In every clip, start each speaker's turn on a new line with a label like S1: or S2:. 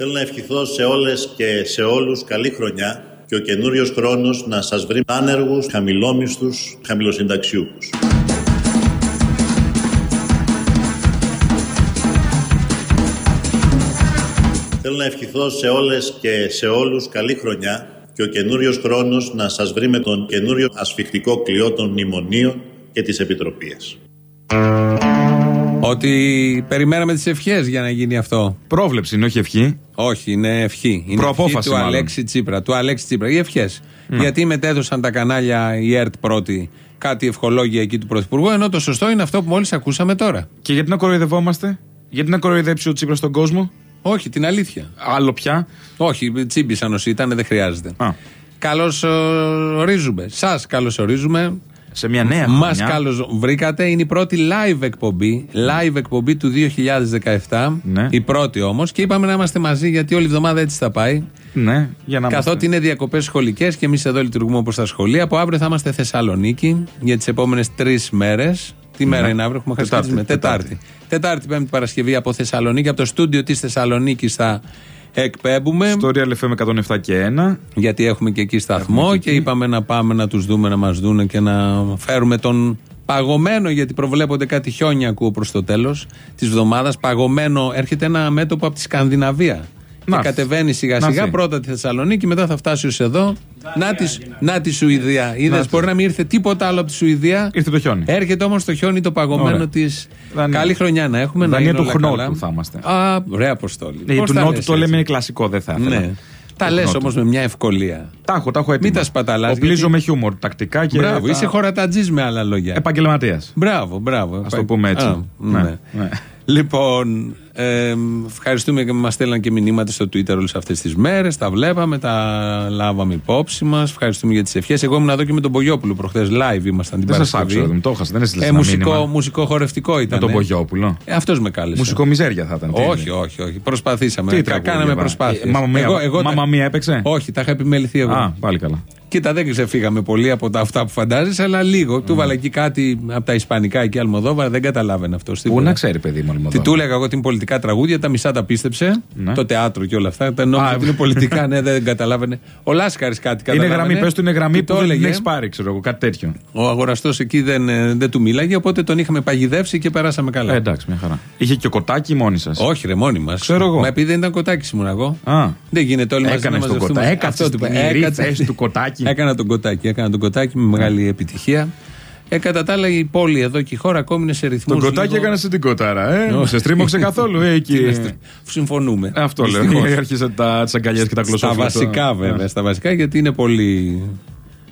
S1: Θέλω να ευχηθώ σε όλες και σε όλους καλή χρονιά και ο καινούριος χρόνος να σας βρει άνεργους, χαμηλόμισθους, χαμηλοσυνταξιούχους. Θέλω να ευχηθώ σε όλες και σε όλους καλή χρονιά και ο καινούριος χρόνος να σας βρει με τον καινούριο ασφιχτικό κλειό των μνημονίων και της Επιτροπής.
S2: Ότι περιμέναμε τις ευχές για να γίνει αυτό.
S3: Πρόβλεψη είναι, όχι ευχή.
S2: Όχι, είναι ευχή. Είναι
S3: Προαπόφαση,
S2: ευχή του
S3: μάλλον.
S2: Αλέξη Τσίπρα. Του Αλέξη Τσίπρα. Οι ευχές. Γιατί μετέδωσαν τα κανάλια η ΕΡΤ πρώτη κάτι ευχολόγια εκεί του Πρωθυπουργού, ενώ το σωστό είναι αυτό που μόλις ακούσαμε τώρα.
S3: Και γιατί να κοροϊδευόμαστε, γιατί να κοροϊδέψει ο Τσίπρας στον κόσμο;
S2: Όχι, την αλήθεια.
S3: Άλλο πια.
S2: Όχι, τσίμπησαν όσοι ήταν, δεν χρειάζεται.
S3: Α.
S2: Καλώς ορίζουμε. Σας καλωσορίζουμε.
S3: Σε μια νέα
S2: Μας
S3: χρονιά.
S2: καλώς βρήκατε. Είναι η πρώτη live εκπομπή. Live εκπομπή του 2017.
S3: Ναι.
S2: Η πρώτη όμως. Και είπαμε να είμαστε μαζί γιατί όλη η εβδομάδα έτσι θα πάει.
S3: Ναι, για να
S2: Καθότι είναι διακοπές σχολικές και εμείς εδώ λειτουργούμε όπως τα σχολεία. Από αύριο θα είμαστε Θεσσαλονίκη για τις επόμενες τρεις μέρες. Τι μέρα είναι αύριο, έχουμε χάσει
S3: Τετάρτη,
S2: τις μέρες.
S3: Τετάρτη.
S2: Τετάρτη. Τετάρτη, Πέμπτη Παρασκευή από Θεσσαλονίκη. Από το στούντιο της Θεσσαλονίκης θα εκπέμπουμε.
S3: Στο Real FM 107 και 1.
S2: Γιατί έχουμε και εκεί σταθμό και είπαμε να πάμε να τους δούμε, να μας δούνε και να φέρουμε τον παγωμένο, γιατί προβλέπονται κάτι χιόνια ακούω προς το τέλος της εβδομάδας. Παγωμένο, έρχεται ένα μέτωπο από τη Σκανδιναβία.
S3: Να
S2: και
S3: έρθει.
S2: κατεβαίνει σιγά
S3: Να
S2: σιγά
S3: έρθει.
S2: πρώτα τη Θεσσαλονίκη, μετά θα φτάσει ως εδώ. Να τη, να τη Σουηδία. Είδες,
S3: έρθει.
S2: μπορεί να μην ήρθε τίποτα άλλο από τη Σουηδία.
S3: Ήρθε το χιόνι.
S2: Έρχεται όμως το χιόνι το παγωμένο
S3: Ωραία.
S2: της.
S3: Δανία.
S2: Καλή χρονιά να έχουμε.
S3: Δανία
S2: να είναι
S3: του
S2: όλα
S3: χνότου
S2: καλά.
S3: θα είμαστε.
S2: Α, ωραία αποστόλη.
S3: Ναι,
S2: Πώς
S3: του
S2: τα
S3: Νότου
S2: λες
S3: το
S2: έτσι;
S3: λέμε είναι κλασικό, δεν θα ήθελα.
S2: Ναι. Τα
S3: Του
S2: λες
S3: Νότου.
S2: όμως με μια ευκολία.
S3: Τα έχω, τα έχω έτοιμα.
S2: Μην τα σπαταλάς,
S3: Οπλίζω
S2: γιατί-
S3: με χιούμορ τακτικά και.
S2: Μπράβο,
S3: τα-
S2: είσαι χωρατατζής με άλλα λόγια.
S3: Επαγγελματίας.
S2: Μπράβο, μπράβο.
S3: Ας το πούμε έτσι.
S2: Α, ναι.
S3: Ναι, ναι.
S2: Λοιπόν, ε, ευχαριστούμε και μας στέλναν και μηνύματα στο Twitter όλες αυτές τις μέρες. Τα βλέπαμε, τα λάβαμε υπόψη μας. Ευχαριστούμε για τις ευχές. Εγώ ήμουν εδώ και με τον Μπογιόπουλο προχθές. Live ήμασταν την
S3: Δεν σας
S2: Παρασκευή.
S3: άκουσα, δεν το έχασα. Δεν έστειλες
S2: Ε,
S3: ένα
S2: μουσικό,
S3: μήνυμα.
S2: μουσικό χορευτικό ήταν.
S3: Με τον Πογιόπουλο.
S2: Ε, Αυτός με κάλεσε.
S3: Μουσικό μιζέρια θα ήταν. τι
S2: Όχι,
S3: είναι.
S2: όχι, όχι. Προσπαθήσαμε.
S3: Τι
S2: Κα-
S3: τραγούδια,
S2: Κάναμε
S3: βα-
S2: προσπάθειες.
S3: Ε, Μάμα Μία- Μάμα Μία έπαιξε;
S2: Όχι, τα είχα επιμεληθεί εγώ.
S3: Α, πάλι καλά.
S2: Κοίτα, δεν ξεφύγαμε πολύ από τα αυτά που φαντάζεσαι, αλλά λίγο. Του βάλα εκεί κάτι από τα Ισπανικά εκεί Αλμοδόβα, δεν καταλάβαινε αυτός.
S3: Πού να ξέρει, παιδί μου,
S2: Τι
S3: Αλμοδόβα.
S2: του έλεγα εγώ την πολιτικά τραγούδια, τα μισά τα πίστεψε.
S3: Ναι.
S2: Το θεάτρο και όλα αυτά. Τα νόμιζε
S3: Α,
S2: ότι είναι πολιτικά, ναι, δεν καταλάβαινε. Ο Λάσκαρης κάτι
S3: Είναι
S2: καταλάβαινε.
S3: γραμμή, πες του είναι γραμμή
S2: Και
S3: που
S2: το
S3: δεν την
S2: έλεγε.
S3: έχεις πάρει, ξέρω εγώ, κάτι τέτοιο.
S2: Ο αγοραστός εκεί δεν, ε, δεν του μίλαγε, οπότε τον είχαμε παγιδεύσει και περάσαμε καλά.
S3: Ε, εντάξει, μια χαρά. Είχε και κοτάκι μόνη σας;
S2: Όχι, ρε, μόνοι μας.
S3: Ξέρω εγώ.
S2: Μα επειδή δεν ήταν κοτάκι ήμουν εγώ.
S3: Α.
S2: Δεν γίνεται όλοι μαζί να
S3: Έκανες τον
S2: μαζευτούμε.
S3: κοτά- έκατσες
S2: Αυτό του
S3: την
S2: είπα.
S3: ιερή
S2: Έκατσα-
S3: θέση του κοτάκι. Ναι.
S2: Έκανα τον κοτάκι. Έκανα τον κοτάκι με μεγάλη επιτυχία. Ε, κατά τα άλλα, η πόλη εδώ και η χώρα ακόμη είναι σε ρυθμούς.
S3: Τον κοτάκι έκανες σε την κοτάρα, ε;
S2: Όχι.
S3: Σε στρίμωξε καθόλου, ε, εκεί.
S2: Συμφωνούμε.
S3: Αυτό λέω.
S2: Δυστυχώς.
S3: Άρχισε τα τις αγκαλιές και τα
S2: Στα
S3: κλωσόφυλλα.
S2: βασικά, βέβαια. Στα βασικά, γιατί είναι πολύ.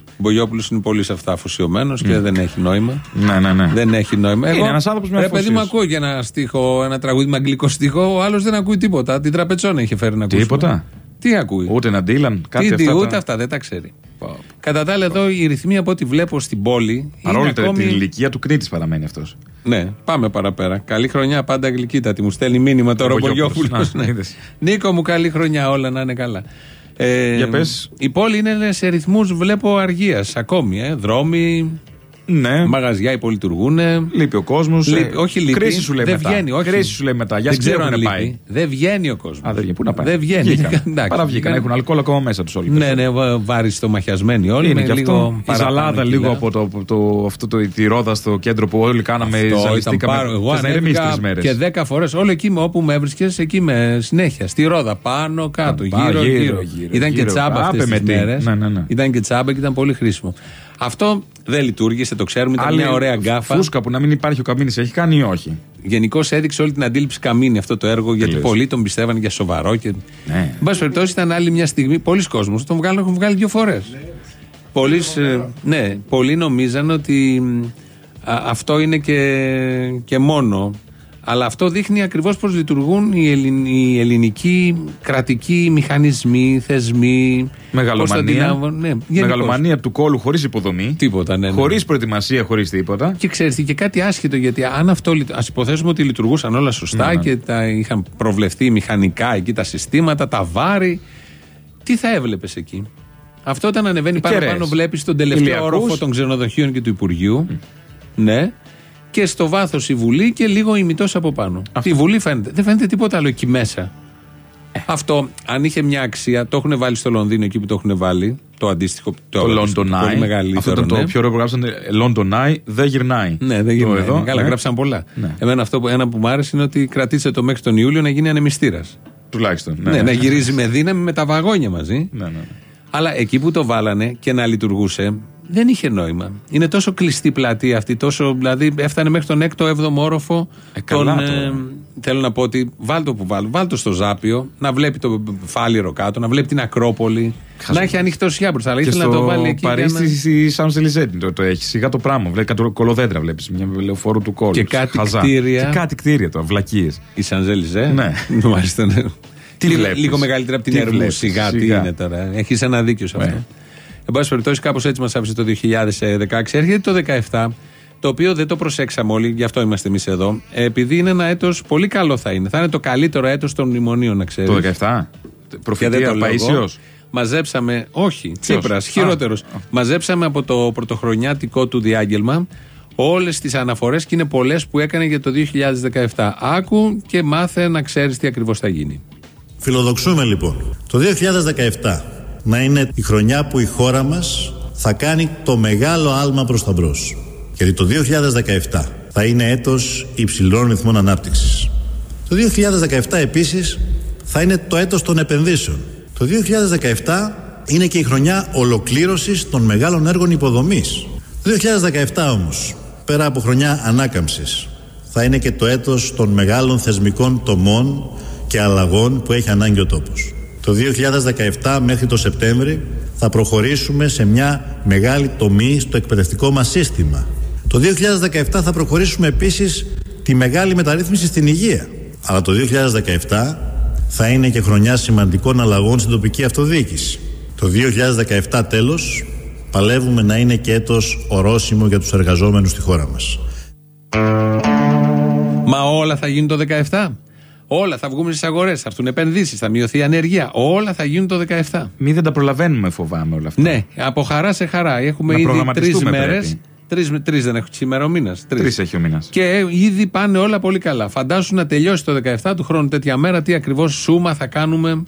S2: Ο Μπογιόπουλος είναι πολύ σε αυτά αφοσιωμένος και δεν έχει νόημα.
S3: Ναι, ναι, ναι.
S2: Δεν έχει νόημα.
S3: Είναι ένας άνθρωπος με
S2: Ρε παιδί μου,
S3: αφοσίωση.
S2: ακούω και ένα στίχο, ένα τραγούδι με αγγλικό στίχο. Ο άλλος δεν ακούει τίποτα. Την τραπετσόνα είχε φέρει να ακούσει.
S3: Τίποτα.
S2: Τι ακούει;
S3: Ούτε να ντύλαν, κάτι
S2: Τι, τι,
S3: αυτά.
S2: ούτε
S3: τα-
S2: αυτά δεν τα ξέρει. Κατά τα άλλα, εδώ οι ρυθμοί από ό,τι βλέπω στην πόλη.
S3: Παρόλο
S2: είναι
S3: την
S2: ακόμη...
S3: ηλικία του Κρήτης παραμένει αυτός.
S2: Ναι, πάμε παραπέρα. Καλή χρονιά, πάντα γλυκύτατη. Μου στέλνει μήνυμα τώρα ο
S3: Μπογιόπουλος.
S2: Μπογιόπουλο.
S3: Να, είδες.
S2: Νίκο μου, καλή χρονιά, όλα να είναι καλά. Ε,
S3: Για πες.
S2: Η πόλη είναι σε ρυθμούς, βλέπω αργίας ακόμη. Ε. Δρόμοι,
S3: Ναι.
S2: μαγαζιά υπολειτουργούν.
S3: Λείπει ο κόσμος.
S2: Λείπει, όχι λείπει.
S3: Κρίση σου λέει
S2: δεν
S3: μετά.
S2: βγαίνει, όχι.
S3: Κρίση σου λέει μετά. Για
S2: δεν ξέρω αν
S3: έχουν
S2: λείπει.
S3: πάει.
S2: Δεν βγαίνει ο κόσμος.
S3: Α, δεν βγαίνει. Πού να πάει.
S2: Δεν βγαίνει.
S3: Βγήκαν.
S2: Εντάξει,
S3: Παρά βγήκαν.
S2: βγήκαν.
S3: Έχουν αλκοόλ ακόμα μέσα τους όλοι.
S2: Ναι, ναι, βα- βάριστο μαχιασμένοι όλοι.
S3: Είναι
S2: με
S3: και
S2: λίγο
S3: αυτό. Η
S2: παραπάνω
S3: ζαλάδα
S2: κιλά.
S3: λίγο από το, από το, αυτό το, τη ρόδα στο κέντρο που όλοι κάναμε.
S2: Αυτό ήταν
S3: ζαλιστήκαμε.
S2: πάρα- Εγώ
S3: Θες να ηρεμήσεις
S2: ανέβηκα
S3: τρεις μέρες.
S2: και δέκα φορές. Όλο εκεί με όπου με έβρισκες, εκεί με συνέχεια. Στη ρόδα, πάνω, κάτω,
S3: Α,
S2: γύρω,
S3: γύρω,
S2: γύρω.
S3: γύρω,
S2: Ήταν και
S3: γύρω.
S2: τσάμπα
S3: Άπε
S2: αυτές
S3: με
S2: τις
S3: τι.
S2: μέρες.
S3: Ναι, ναι, ναι.
S2: Ήταν και τσάμπα και ήταν πολύ χρήσιμο. Αυτό δεν λειτουργήσε, το ξέρουμε. Ήταν
S3: Άλλη
S2: μια ωραία γκάφα.
S3: Φούσκα που να μην υπάρχει ο καμίνης έχει κάνει ή όχι;
S2: Γενικώς έδειξε όλη την αντίληψη καμίνη αυτό το έργο, γιατί
S3: λες.
S2: πολλοί τον πιστεύαν για σοβαρό. Και...
S3: Ναι.
S2: Εν πάση περιπτώσει, ήταν άλλη μια στιγμή. Πολλοί κόσμοι τον βγάλουν, έχουν βγάλει δύο φορές. Πολλοί, ε, ναι, πολλοί νομίζαν ότι μ, α, αυτό είναι και, και μόνο. Αλλά αυτό δείχνει ακριβώς πώς λειτουργούν οι, ελλην, οι ελληνικοί κρατικοί μηχανισμοί, θεσμοί.
S3: Μεγαλομανία.
S2: πώς θα την- Ναι, γενικώς.
S3: Μεγαλομανία του κόλου χωρίς υποδομή.
S2: Τίποτα, ναι. ναι.
S3: Χωρίς προετοιμασία, χωρίς τίποτα.
S2: Και ξέρετε και κάτι άσχετο, γιατί αν αυτό. Α υποθέσουμε ότι λειτουργούσαν όλα σωστά
S3: Ναι, ναι.
S2: και τα είχαν προβλεφθεί μηχανικά εκεί τα συστήματα, τα βάρη. Τι θα έβλεπες εκεί; Αυτό όταν ανεβαίνει πάνω
S3: Κεραίες.
S2: πάνω, βλέπεις τον τελευταίο
S3: Ηλιακούς.
S2: όροφο των ξενοδοχείων και του Υπουργείου. Ναι. Και στο βάθος η Βουλή και λίγο ημιτό από πάνω.
S3: Αυτό.
S2: Η Βουλή φαίνεται. Δεν φαίνεται τίποτα άλλο εκεί μέσα. Αυτό, αν είχε μια αξία, το έχουν βάλει στο Λονδίνο εκεί που το έχουν βάλει. Το αντίστοιχο.
S3: Το, το London Eye.
S2: Πολύ μεγαλύτερο.
S3: Αυτό ήταν
S2: ναι.
S3: το πιο ωραίο που γράψαν. London Eye δεν γυρνάει.
S2: Ναι, δεν
S3: Το
S2: γυρνάει.
S3: εδώ,
S2: Καλά,
S3: ναι.
S2: γράψαν πολλά.
S3: Ναι.
S2: Εμένα αυτό που, ένα που μου άρεσε είναι ότι κρατήστε το μέχρι τον Ιούλιο να γίνει ανεμιστήρας.
S3: Τουλάχιστον.
S2: Ναι, να γυρίζει με δύναμη με τα βαγόνια μαζί.
S3: Ναι, ναι.
S2: Αλλά εκεί που το βάλανε και να λειτουργούσε, δεν είχε νόημα. Είναι τόσο κλειστή πλατεία αυτή, τόσο, δηλαδή έφτανε μέχρι τον 6ο-7ο όροφο.
S3: Ε, καλά
S2: τον,
S3: τώρα.
S2: θέλω να πω ότι βάλτε το που βάλω, βάλτε το στο Ζάπιο, να βλέπει το φάληρο κάτω, να βλέπει την Ακρόπολη, να έχει ανοιχτό σιά μπροστά. Αλλά
S3: Και
S2: ήθελε
S3: στο
S2: να το βάλει εκεί. για
S3: Παρίσι
S2: να-
S3: στη Σαν Σελιζέτη το, το έχεις. Σιγά το πράγμα. Βλέπει κάτω κολοδέντρα βλέπεις. Μια λεωφόρο του κόλου.
S2: Και κάτι
S3: Χαζά.
S2: κτίρια.
S3: Και κάτι κτίρια τώρα. Βλακίες.
S2: Η Σανζέλιζε.
S3: Ναι.
S2: Μάλιστα, ναι.
S3: Τι
S2: λίγο,
S3: βλέπεις;
S2: λίγο μεγαλύτερη από την
S3: Τι
S2: Ερμού.
S3: βλέπεις;
S2: Σιγά, τι
S3: Σιγά.
S2: είναι τώρα. Έχεις ένα δίκιο σε αυτό.
S3: Ναι.
S2: Εν πάση περιπτώσει, κάπως έτσι μας άφησε το 2016. Έρχεται το 2017, το οποίο δεν το προσέξαμε όλοι, γι' αυτό είμαστε εμείς εδώ. Ε, Επειδή είναι ένα έτος πολύ καλό θα είναι. Θα είναι το καλύτερο έτος των μνημονίων, να ξέρεις.
S3: Το 17. Προφητεία Παίσιο.
S2: Μαζέψαμε, όχι, Τσίπρας,
S3: Α,
S2: χειρότερος.
S3: α.
S2: Μαζέψαμε από το πρωτοχρονιάτικό του διάγγελμα όλες τις αναφορές και είναι πολλές που έκανε για το 2017. Άκου και μάθε να ξέρεις τι ακριβώς θα γίνει.
S1: Φιλοδοξούμε λοιπόν το 2017 να είναι η χρονιά που η χώρα μας θα κάνει το μεγάλο άλμα προς τα μπρος. Γιατί το 2017 θα είναι έτος υψηλών ρυθμών ανάπτυξης. Το 2017 επίσης θα είναι το έτος των επενδύσεων. Το 2017 είναι και η χρονιά ολοκλήρωσης των μεγάλων έργων υποδομής. Το 2017 όμως, πέρα από χρονιά ανάκαμψης, θα είναι και το έτος των μεγάλων θεσμικών τομών και αλλαγών που έχει ανάγκη ο τόπος. Το 2017 μέχρι το Σεπτέμβρη θα προχωρήσουμε σε μια μεγάλη τομή στο εκπαιδευτικό μας σύστημα. Το 2017 θα προχωρήσουμε επίσης τη μεγάλη μεταρρύθμιση στην υγεία. Αλλά το 2017 θα είναι και χρονιά σημαντικών αλλαγών στην τοπική αυτοδιοίκηση. Το 2017 τέλος παλεύουμε να είναι και έτος ορόσημο για τους εργαζόμενους στη χώρα μας.
S2: Μα όλα θα γίνουν το 17. Όλα θα βγούμε στις αγορές, θα έρθουν επενδύσεις, θα μειωθεί η ανεργία. Όλα θα γίνουν το 17.
S3: Μην δεν τα προλαβαίνουμε, φοβάμαι όλα αυτά.
S2: Ναι, από χαρά σε χαρά. Έχουμε
S3: Να
S2: ήδη τρεις
S3: προγραμματιστούμε
S2: μέρες.
S3: πρέπει.
S2: Τρεις τρεις δεν έχω σήμερα ο μήνας.
S3: Τρεις έχει ο μήνας.
S2: Και ήδη πάνε όλα πολύ καλά. Φαντάσου να τελειώσει το 17 του χρόνου τέτοια μέρα, τι ακριβώς σούμα θα κάνουμε.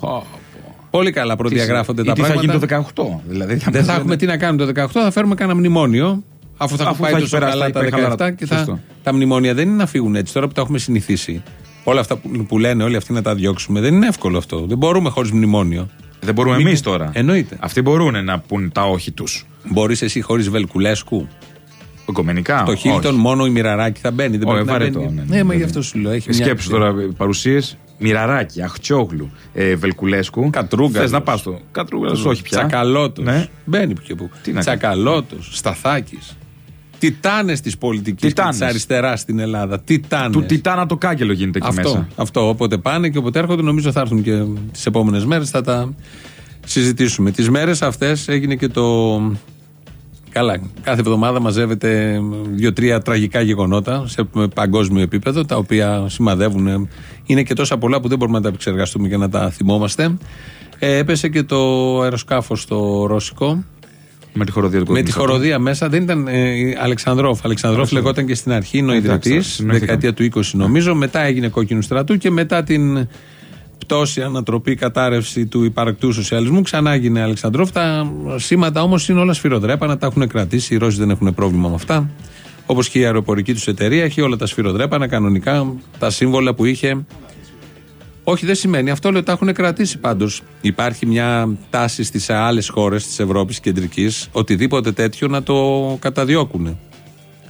S2: Πολύ καλά προδιαγράφονται τα
S3: τι θα
S2: πράγματα.
S3: γίνει το 18. Δηλαδή, θα
S2: Δεν
S3: μας
S2: θα
S3: λένε-
S2: έχουμε τι να κάνουμε το 18, θα φέρουμε κανένα μνημόνιο. Αφού θα
S3: Αφού
S2: έχουν πάει
S3: θα έχει
S2: τόσο
S3: περάσει,
S2: καλά
S3: θα
S2: τα
S3: έχει πάει
S2: 17
S3: καλά.
S2: και θα,
S3: Σωστό.
S2: τα μνημόνια δεν είναι να φύγουν έτσι τώρα που τα έχουμε συνηθίσει. Όλα αυτά που, που λένε όλοι αυτοί να τα διώξουμε δεν είναι εύκολο αυτό. Δεν μπορούμε χωρίς μνημόνιο.
S3: Δεν μπορούμε
S2: Μην-
S3: εμείς τώρα.
S2: Εννοείται.
S3: Αυτοί μπορούν να πούν τα όχι τους.
S2: Μπορείς εσύ χωρίς Βελκουλέσκου;
S3: Οικομενικά.
S2: το Χίλτον μόνο η Μοιραράκη θα μπαίνει. Δεν
S3: Όχι,
S2: πρέπει να
S3: βαρετό,
S2: μπαίνει.
S3: ναι,
S2: Ναι,
S3: ναι,
S2: μα
S3: ναι.
S2: γι' αυτό σου λέω. Έχει μια-
S3: Σκέψου τώρα παρουσίες. Μοιραράκι, Αχτσόγλου, ε, Βελκουλέσκου.
S2: Κατρούγκαλος.
S3: Θες να πας το. Κατρούγκαλος, όχι πια.
S2: Τσακαλώτος.
S3: Ναι.
S2: Μπαίνει που και που.
S3: Τι να κάνει.
S2: Τσακαλώτος. Σταθάκης. Τιτάνες της πολιτικής και
S3: Τιτάνες.
S2: τη αριστεράς στην Ελλάδα. Τιτάνες.
S3: Του Τιτάνα το κάγκελο γίνεται εκεί
S2: Αυτό,
S3: μέσα.
S2: αυτό. Όποτε πάνε και όποτε έρχονται, νομίζω θα έρθουν και τις επόμενες μέρες. Θα τα συζητήσουμε. Τις μέρες αυτές έγινε και το. Καλά, κάθε εβδομάδα μαζεύεται δύο-τρία τραγικά γεγονότα σε παγκόσμιο επίπεδο, τα οποία σημαδεύουν. Είναι και τόσα πολλά που δεν μπορούμε να τα επεξεργαστούμε και να τα θυμόμαστε. Ε, έπεσε και το αεροσκάφος στο Ρώσικο.
S3: Με τη χοροδία του
S2: Με τη
S3: κόσμου.
S2: χοροδία μέσα δεν ήταν ε, Αλεξανδρόφ. Αλεξανδρόφ λεγόταν και στην αρχή, είναι ο
S3: Εντάξει,
S2: ιδρυτής,
S3: συνοηθήκαμε.
S2: δεκαετία του 20 νομίζω. Μετά έγινε κόκκινου στρατού και μετά την πτώση, ανατροπή, κατάρρευση του υπαρκτού σοσιαλισμού ξανά έγινε Αλεξανδρόφ. Τα σήματα όμως είναι όλα σφυροδρέπανα, τα έχουν κρατήσει. Οι Ρώσοι δεν έχουν πρόβλημα με αυτά. Όπως και η αεροπορική τους εταιρεία έχει όλα τα σφυροδρέπανα κανονικά, τα σύμβολα που είχε όχι, δεν σημαίνει. Αυτό λέω τα έχουν κρατήσει πάντως. Υπάρχει μια τάση στις άλλες χώρες της Ευρώπης κεντρικής οτιδήποτε τέτοιο να το καταδιώκουν.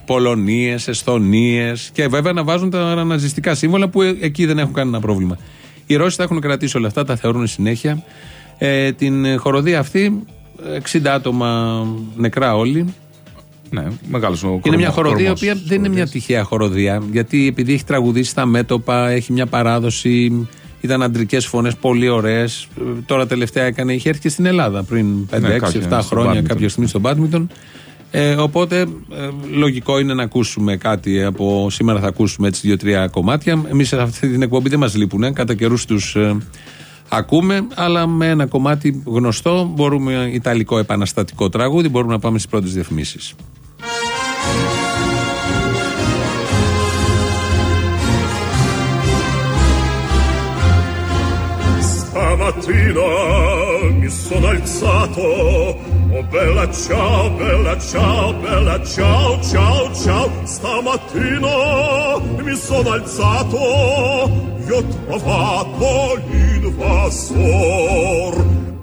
S2: Πολωνίες, Εσθονίες και βέβαια να βάζουν τα ναζιστικά σύμβολα που ε- εκεί δεν έχουν κανένα πρόβλημα. Οι Ρώσοι τα έχουν κρατήσει όλα αυτά, τα θεωρούν συνέχεια. Ε, την χοροδία αυτή, 60 άτομα νεκρά όλοι.
S3: Ναι, μεγάλος ο
S2: Είναι μια
S3: κορμό-
S2: χοροδία η
S3: κορμός
S2: οποία
S3: της
S2: δεν είναι μια
S3: χοροδίας.
S2: τυχαία χοροδία. Γιατί επειδή έχει τραγουδήσει στα μέτωπα, έχει μια παράδοση, ήταν αντρικές φωνές πολύ ωραίες. Τώρα τελευταία έκανε, είχε έρθει και στην Ελλάδα πριν 5, 6,
S3: Ναι, κάποια
S2: 7
S3: στο
S2: χρόνια,
S3: badminton.
S2: κάποια στιγμή στο μπάντμιντον. Ε, οπότε ε, λογικό είναι να ακούσουμε κάτι από σήμερα θα ακούσουμε έτσι δύο-τρία κομμάτια. Εμείς σε αυτή την εκπομπή δεν μας λείπουν. Κατά καιρούς τους ε, ακούμε, αλλά με ένα κομμάτι γνωστό μπορούμε, ιταλικό επαναστατικό τραγούδι, μπορούμε να πάμε στις πρώτες διαφημίσεις.
S4: mattina mi sono alzato. Oh bella ciao bella ciao bella ciao ciao ciao. Stamattina mi sono alzato. Io ho trovato l'invasor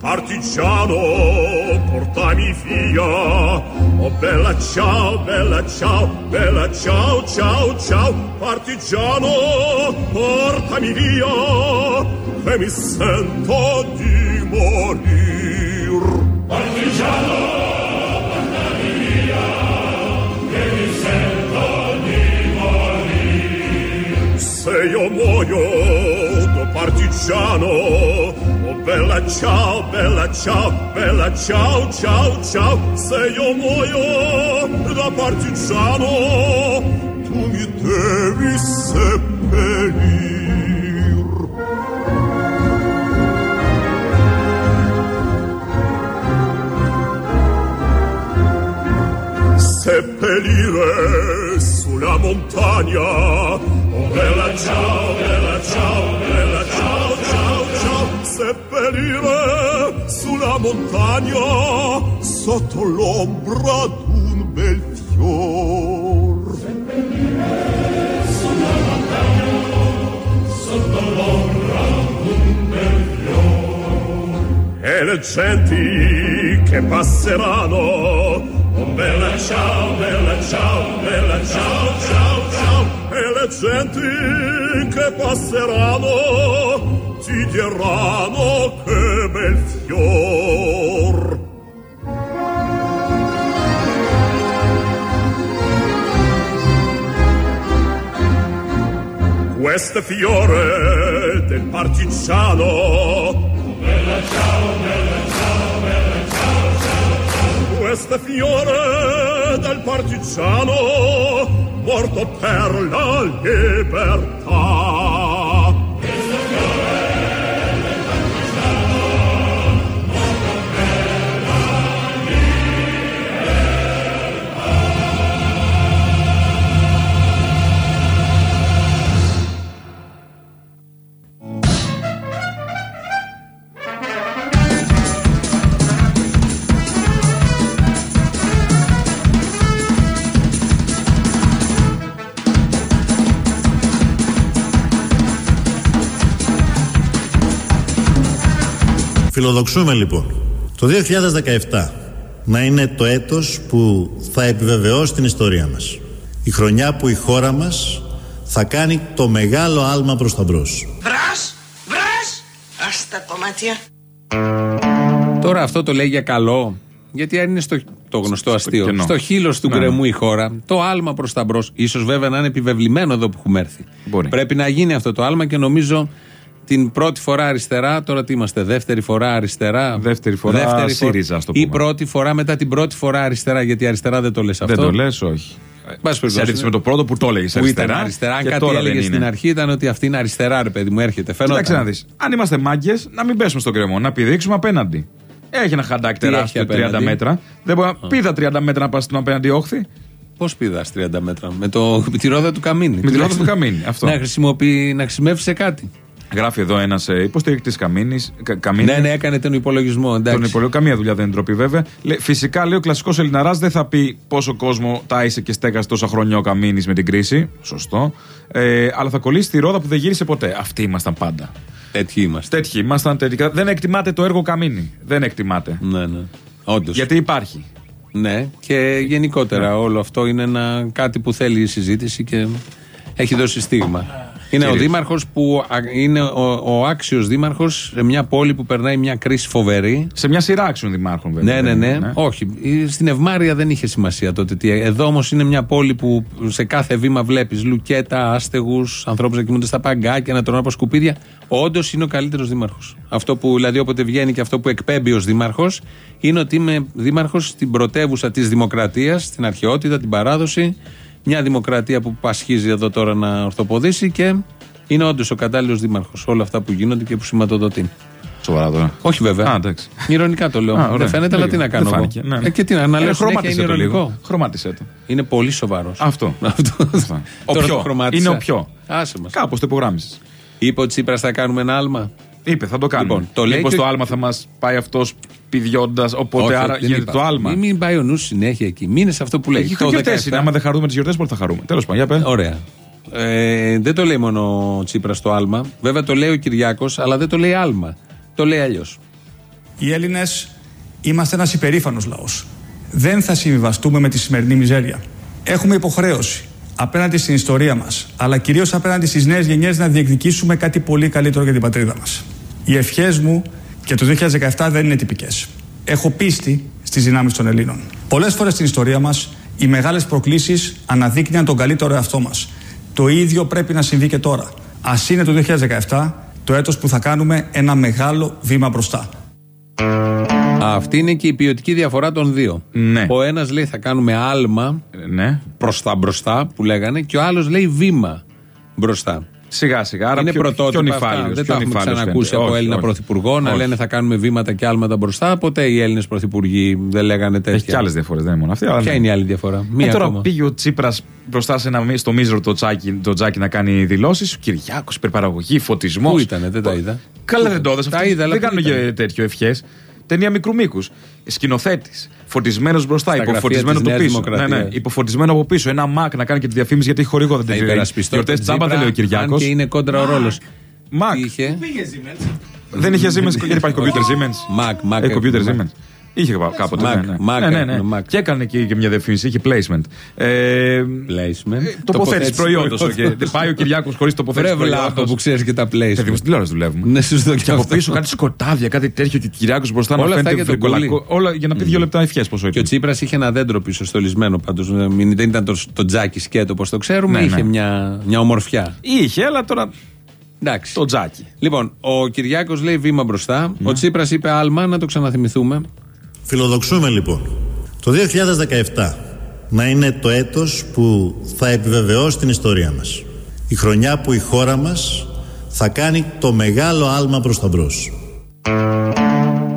S4: Partigiano, portami via. Oh bella ciao, bella ciao, bella ciao, ciao, ciao. Partigiano, portami via. E mi sento di morir. Partigiano. Se io muoio partigiano, oh bella ciao, bella ciao, bella ciao, ciao, ciao. Se io muoio da partigiano, tu mi devi seppellir. seppellire sulla montagna. Oh bella ciao, bella ciao, bella ciao. Seppellire sulla montagna sotto l'ombra d'un bel fior. E le genti che passeranno Oh bella ciao, bella ciao, bella ciao, ciao, ciao. E le genti che passeranno diranno che bel fior. Questo fiore del partigiano. Bella ciao, bella ciao, bella ciao, ciao, ciao. Questo fiore del partigiano morto per la libertà.
S1: Φιλοδοξούμε λοιπόν το 2017 να είναι το έτος που θα επιβεβαιώσει την ιστορία μας. Η χρονιά που η χώρα μας θα κάνει το μεγάλο άλμα προς τα μπρος.
S5: Βρας, βρας, ας τα κομμάτια.
S2: Τώρα αυτό το λέει για καλό. Γιατί αν είναι στο, το γνωστό αστείο,
S3: κενό.
S2: στο χείλος του
S3: Ναι,
S2: γκρεμού
S3: ναι.
S2: η χώρα, το άλμα προς τα μπρος, ίσως βέβαια να είναι επιβεβλημένο εδώ που έχουμε έρθει.
S3: Μπορεί.
S2: Πρέπει να γίνει αυτό το άλμα και νομίζω την πρώτη φορά αριστερά, τώρα τι είμαστε, δεύτερη φορά αριστερά;
S3: Δεύτερη φορά ΣΥΡΙΖΑ, ας το
S2: Ή
S3: πούμε.
S2: πρώτη φορά μετά την πρώτη φορά αριστερά, γιατί αριστερά δεν το λες αυτό;
S3: Δεν το λες, όχι.
S2: Πάση
S3: Σε
S2: περιπτώσει,
S3: αντίθεση με το πρώτο που το έλεγες
S2: που
S3: αριστερά.
S2: ήταν αριστερά. Αν
S3: και
S2: κάτι
S3: τώρα
S2: έλεγες
S3: δεν
S2: στην
S3: είναι.
S2: αρχή ήταν ότι αυτή είναι αριστερά, ρε παιδί μου, έρχεται. Φαίνονταν.
S3: Κοίταξε να δεις. Αν είμαστε μάγκες, να μην πέσουμε στον κρεμό, να πηδήξουμε απέναντι. Έχει ένα χαντάκι
S2: Τι
S3: τεράστιο
S2: έχει
S3: 30
S2: απέναντι;
S3: μέτρα. Δεν μπορεί να πήδα 30 μέτρα να πας στην απέναντι όχθη.
S2: Πώς πηδάς 30 μέτρα, με, το, με τη ρόδα του καμίνη.
S3: Με τη ρόδα του καμίνη, αυτό.
S2: Να, χρησιμοποιεί, να χρησιμεύσει σε κάτι.
S3: Γράφει εδώ ένας υποστηρικτής Καμίνης. Καμίνη.
S2: Ναι, ναι, έκανε τον υπολογισμό. Εντάξει.
S3: Τον υπολογό, καμία δουλειά δεν είναι ντροπή βέβαια. Λέει, φυσικά λέει ο κλασικός Ελληναράς δεν θα πει πόσο κόσμο τάισε και στέγασε τόσα χρόνια ο Καμίνης με την κρίση. Σωστό. Ε, αλλά θα κολλήσει τη ρόδα που δεν γύρισε ποτέ. Αυτοί ήμασταν πάντα.
S2: Τέτοιοι είμαστε.
S3: Τέτοιοι ήμασταν τελικά. Δεν εκτιμάτε το έργο Καμίνη. Δεν εκτιμάτε.
S2: Ναι, ναι. Όντως.
S3: Γιατί υπάρχει.
S2: Ναι, και γενικότερα όλο αυτό είναι ένα, κάτι που θέλει η συζήτηση και έχει δώσει στίγμα. Είναι ο
S3: Κυρίως.
S2: Δήμαρχος που α- είναι ο, ο άξιος Δήμαρχος σε μια πόλη που περνάει μια κρίση φοβερή.
S3: Σε μια σειρά άξιων δημάρχων βέβαια.
S2: Ναι, ναι,
S3: δεν
S2: ναι.
S3: είναι,
S2: Όχι. Ε, Στην Ευμάρεια δεν είχε σημασία τότε. Τι... Εδώ όμως είναι μια πόλη που σε κάθε βήμα βλέπεις λουκέτα, άστεγους, ανθρώπους να κοιμούνται στα παγκάκια, να τρώνε από σκουπίδια. Όντως είναι ο καλύτερος δήμαρχος. Αυτό που δηλαδή όποτε βγαίνει και αυτό που εκπέμπει ως δήμαρχος είναι ότι είμαι δήμαρχος στην πρωτεύουσα της δημοκρατίας, στην αρχαιότητα, την παράδοση. Μια δημοκρατία που πασχίζει εδώ τώρα να ορθοποδήσει και είναι όντως ο κατάλληλος δήμαρχος. Όλα αυτά που γίνονται και που σηματοδοτεί.
S3: Σοβαρά τώρα.
S2: Όχι βέβαια.
S3: Α, εντάξει.
S2: Ηρωνικά το λέω.
S3: Α, ωραία.
S2: δεν φαίνεται, αλλά
S3: Λίγο.
S2: τι να κάνω.
S3: Δεν
S2: εγώ.
S3: φάνηκε, ναι.
S2: Ε, και τι να, να λέω
S3: Ε,
S2: συνέχεια
S3: χρωμάτισε
S2: είναι
S3: το λίγο.
S2: ηρωνικό.
S3: Χρωμάτισε το.
S2: Είναι πολύ σοβαρός.
S3: Αυτό.
S2: Αυτό.
S3: Ο
S2: Τώρα
S3: πιο.
S2: το χρωμάτισα.
S3: Είναι ο πιο.
S2: Άσε μας.
S3: Κάπως το υπογράμμισες.
S2: Είπε ο Τσίπρας θα κάνουμε ένα άλμα;
S3: Είπε, θα το κάνουμε.
S2: Λοιπόν, το λέει
S3: Μήπως
S2: και-
S3: το άλμα θα μας πάει αυτός πηδιώντας, οπότε
S2: Όχι,
S3: άρα
S2: δεν
S3: γίνεται
S2: είπα.
S3: το άλμα.
S2: Μην, μην πάει ο νους συνέχεια εκεί. Μείνε σε αυτό που λέει.
S3: Έχει
S2: Το
S3: γιορτέ
S2: 17.
S3: είναι. Άμα δεν χαρούμε τις γιορτές, πότε θα χαρούμε. Τέλος πάντων, για πες.
S2: Ωραία. Ε, δεν το λέει μόνο ο Τσίπρας το άλμα. Βέβαια το λέει ο Κυριάκος, αλλά δεν το λέει άλμα. Το λέει αλλιώς.
S6: Οι Έλληνες είμαστε ένας υπερήφανος λαός. Δεν θα συμβιβαστούμε με τη σημερινή μιζέρια. Έχουμε υποχρέωση απέναντι στην ιστορία μας, αλλά κυρίως απέναντι στις νέες γενιές να διεκδικήσουμε κάτι πολύ καλύτερο για την πατρίδα μας. Οι ευχές μου και το 2017 δεν είναι τυπικές. Έχω πίστη στις δυνάμεις των Ελλήνων. Πολλές φορές στην ιστορία μας, οι μεγάλες προκλήσεις αναδείκνυαν τον καλύτερο εαυτό μας. Το ίδιο πρέπει να συμβεί και τώρα. Α είναι το 2017 το έτος που θα κάνουμε ένα μεγάλο βήμα μπροστά.
S2: Αυτή είναι και η ποιοτική διαφορά των δύο.
S3: Ναι.
S2: Ο ένας λέει θα κάνουμε άλμα
S3: Ε, Ναι.
S2: προς τα μπροστά που λέγανε και ο άλλος λέει βήμα μπροστά.
S3: Σιγά σιγά. Άρα
S2: είναι
S3: πιο, πιο
S2: πρωτότυπα αυτά.
S3: νυφάλιος,
S2: Δεν
S3: πιο
S2: τα έχουμε
S3: νυφάλιος
S2: ξανακούσει
S3: φαίνεται.
S2: από
S3: Όχι,
S2: Έλληνα
S3: όχι.
S2: πρωθυπουργό να
S3: Όχι.
S2: λένε θα κάνουμε βήματα και άλματα μπροστά. Ποτέ οι Έλληνες πρωθυπουργοί δεν λέγανε τέτοια.
S3: Έχει και άλλες διαφορές, δεν είναι μόνο αυτή. αλλά
S2: Ποια
S3: ναι.
S2: είναι η άλλη διαφορά;
S3: Ε,
S2: Μία
S3: τώρα
S2: ακόμα.
S3: πήγε ο Τσίπρας μπροστά σε ένα, στο μίζρο το τζάκι, το τζάκι να κάνει δηλώσεις. Ο Κυριάκος, υπερπαραγωγή, φωτισμός.
S2: Πού ήτανε, δεν τα είδα.
S3: Καλά δεν το έδωσε.
S2: Τα
S3: Αυτοί
S2: είδα, αλλά
S3: Δεν
S2: πού
S3: κάνουν
S2: ήτανε;
S3: και τέτοιο ευχές. Ταινία μικρού μήκους. Σκηνοθέτης. Φωτισμένος μπροστά.
S2: Στα
S3: Υποφωτισμένο
S2: γραφεία
S3: το
S2: της
S3: πίσω.
S2: Νέας
S3: Ναι, ναι.
S2: Δημοκρατίας.
S3: Υποφωτισμένο από πίσω. Ένα μακ να κάνει και τη διαφήμιση γιατί έχει χορηγό. Δεν
S2: Θα
S3: τη
S2: υπερασπιστώ.
S3: Γιορτές
S2: τον
S3: τσάμπα δεν
S2: Τσίπρα,
S3: λέει ο Κυριάκος.
S2: Αν και είναι κόντρα ο ρόλος.
S3: Μακ.
S2: Είχε;
S3: Δεν είχε Siemens γιατί υπάρχει computer Siemens.
S2: Mac, Mac
S3: Έχει computer
S2: έχουμε,
S3: Siemens. Είχε κάπου- κάποτε.
S2: Mac,
S3: ναι, ναι.
S2: Mac
S3: ναι, ναι, ναι.
S2: έχουμε, Mac.
S3: Και έκανε και, και μια διαφήμιση. Είχε placement. Ε,
S2: Placement.
S3: Τοποθέτηση προϊόντος. Πάει ο Κυριάκος χωρίς τοποθέτηση
S2: Βρε βλάπτο
S3: προϊόντος.
S2: που ξέρεις και τα
S3: Παιδί μου,
S2: placement.
S3: στην τηλεόραση δουλεύουμε.
S2: Ναι, σωστό
S3: Και από
S2: αυτό.
S3: πίσω κάτι σκοτάδια, κάτι τέτοιο και ο Κυριάκος μπροστά να
S2: Όλα αυτά
S3: φαίνεται
S2: για τον
S3: βρικολακό. Όλα για να πει δύο λεπτά ευχές πόσο
S2: Και ο
S3: ήταν.
S2: Τσίπρας είχε ένα δέντρο πίσω στολισμένο πάντως. Δεν ήταν το, το τζάκι σκέτο όπως το ξέρουμε.
S3: Ναι,
S2: είχε
S3: ναι.
S2: Μια, μια ομορφιά.
S3: Είχε, αλλά τώρα
S2: Εντάξει.
S3: το τζάκι.
S2: Λοιπόν, ο Κυριάκος λέει βήμα μπροστά.
S3: Ναι.
S2: Ο Τσίπρας είπε άλμα, να το ξαναθυμηθούμε.
S1: Φιλοδοξούμε λοιπόν το 2017 να είναι το έτος που θα επιβεβαιώσει την ιστορία μας. Η χρονιά που η χώρα μας θα κάνει το μεγάλο άλμα προς τα μπρος.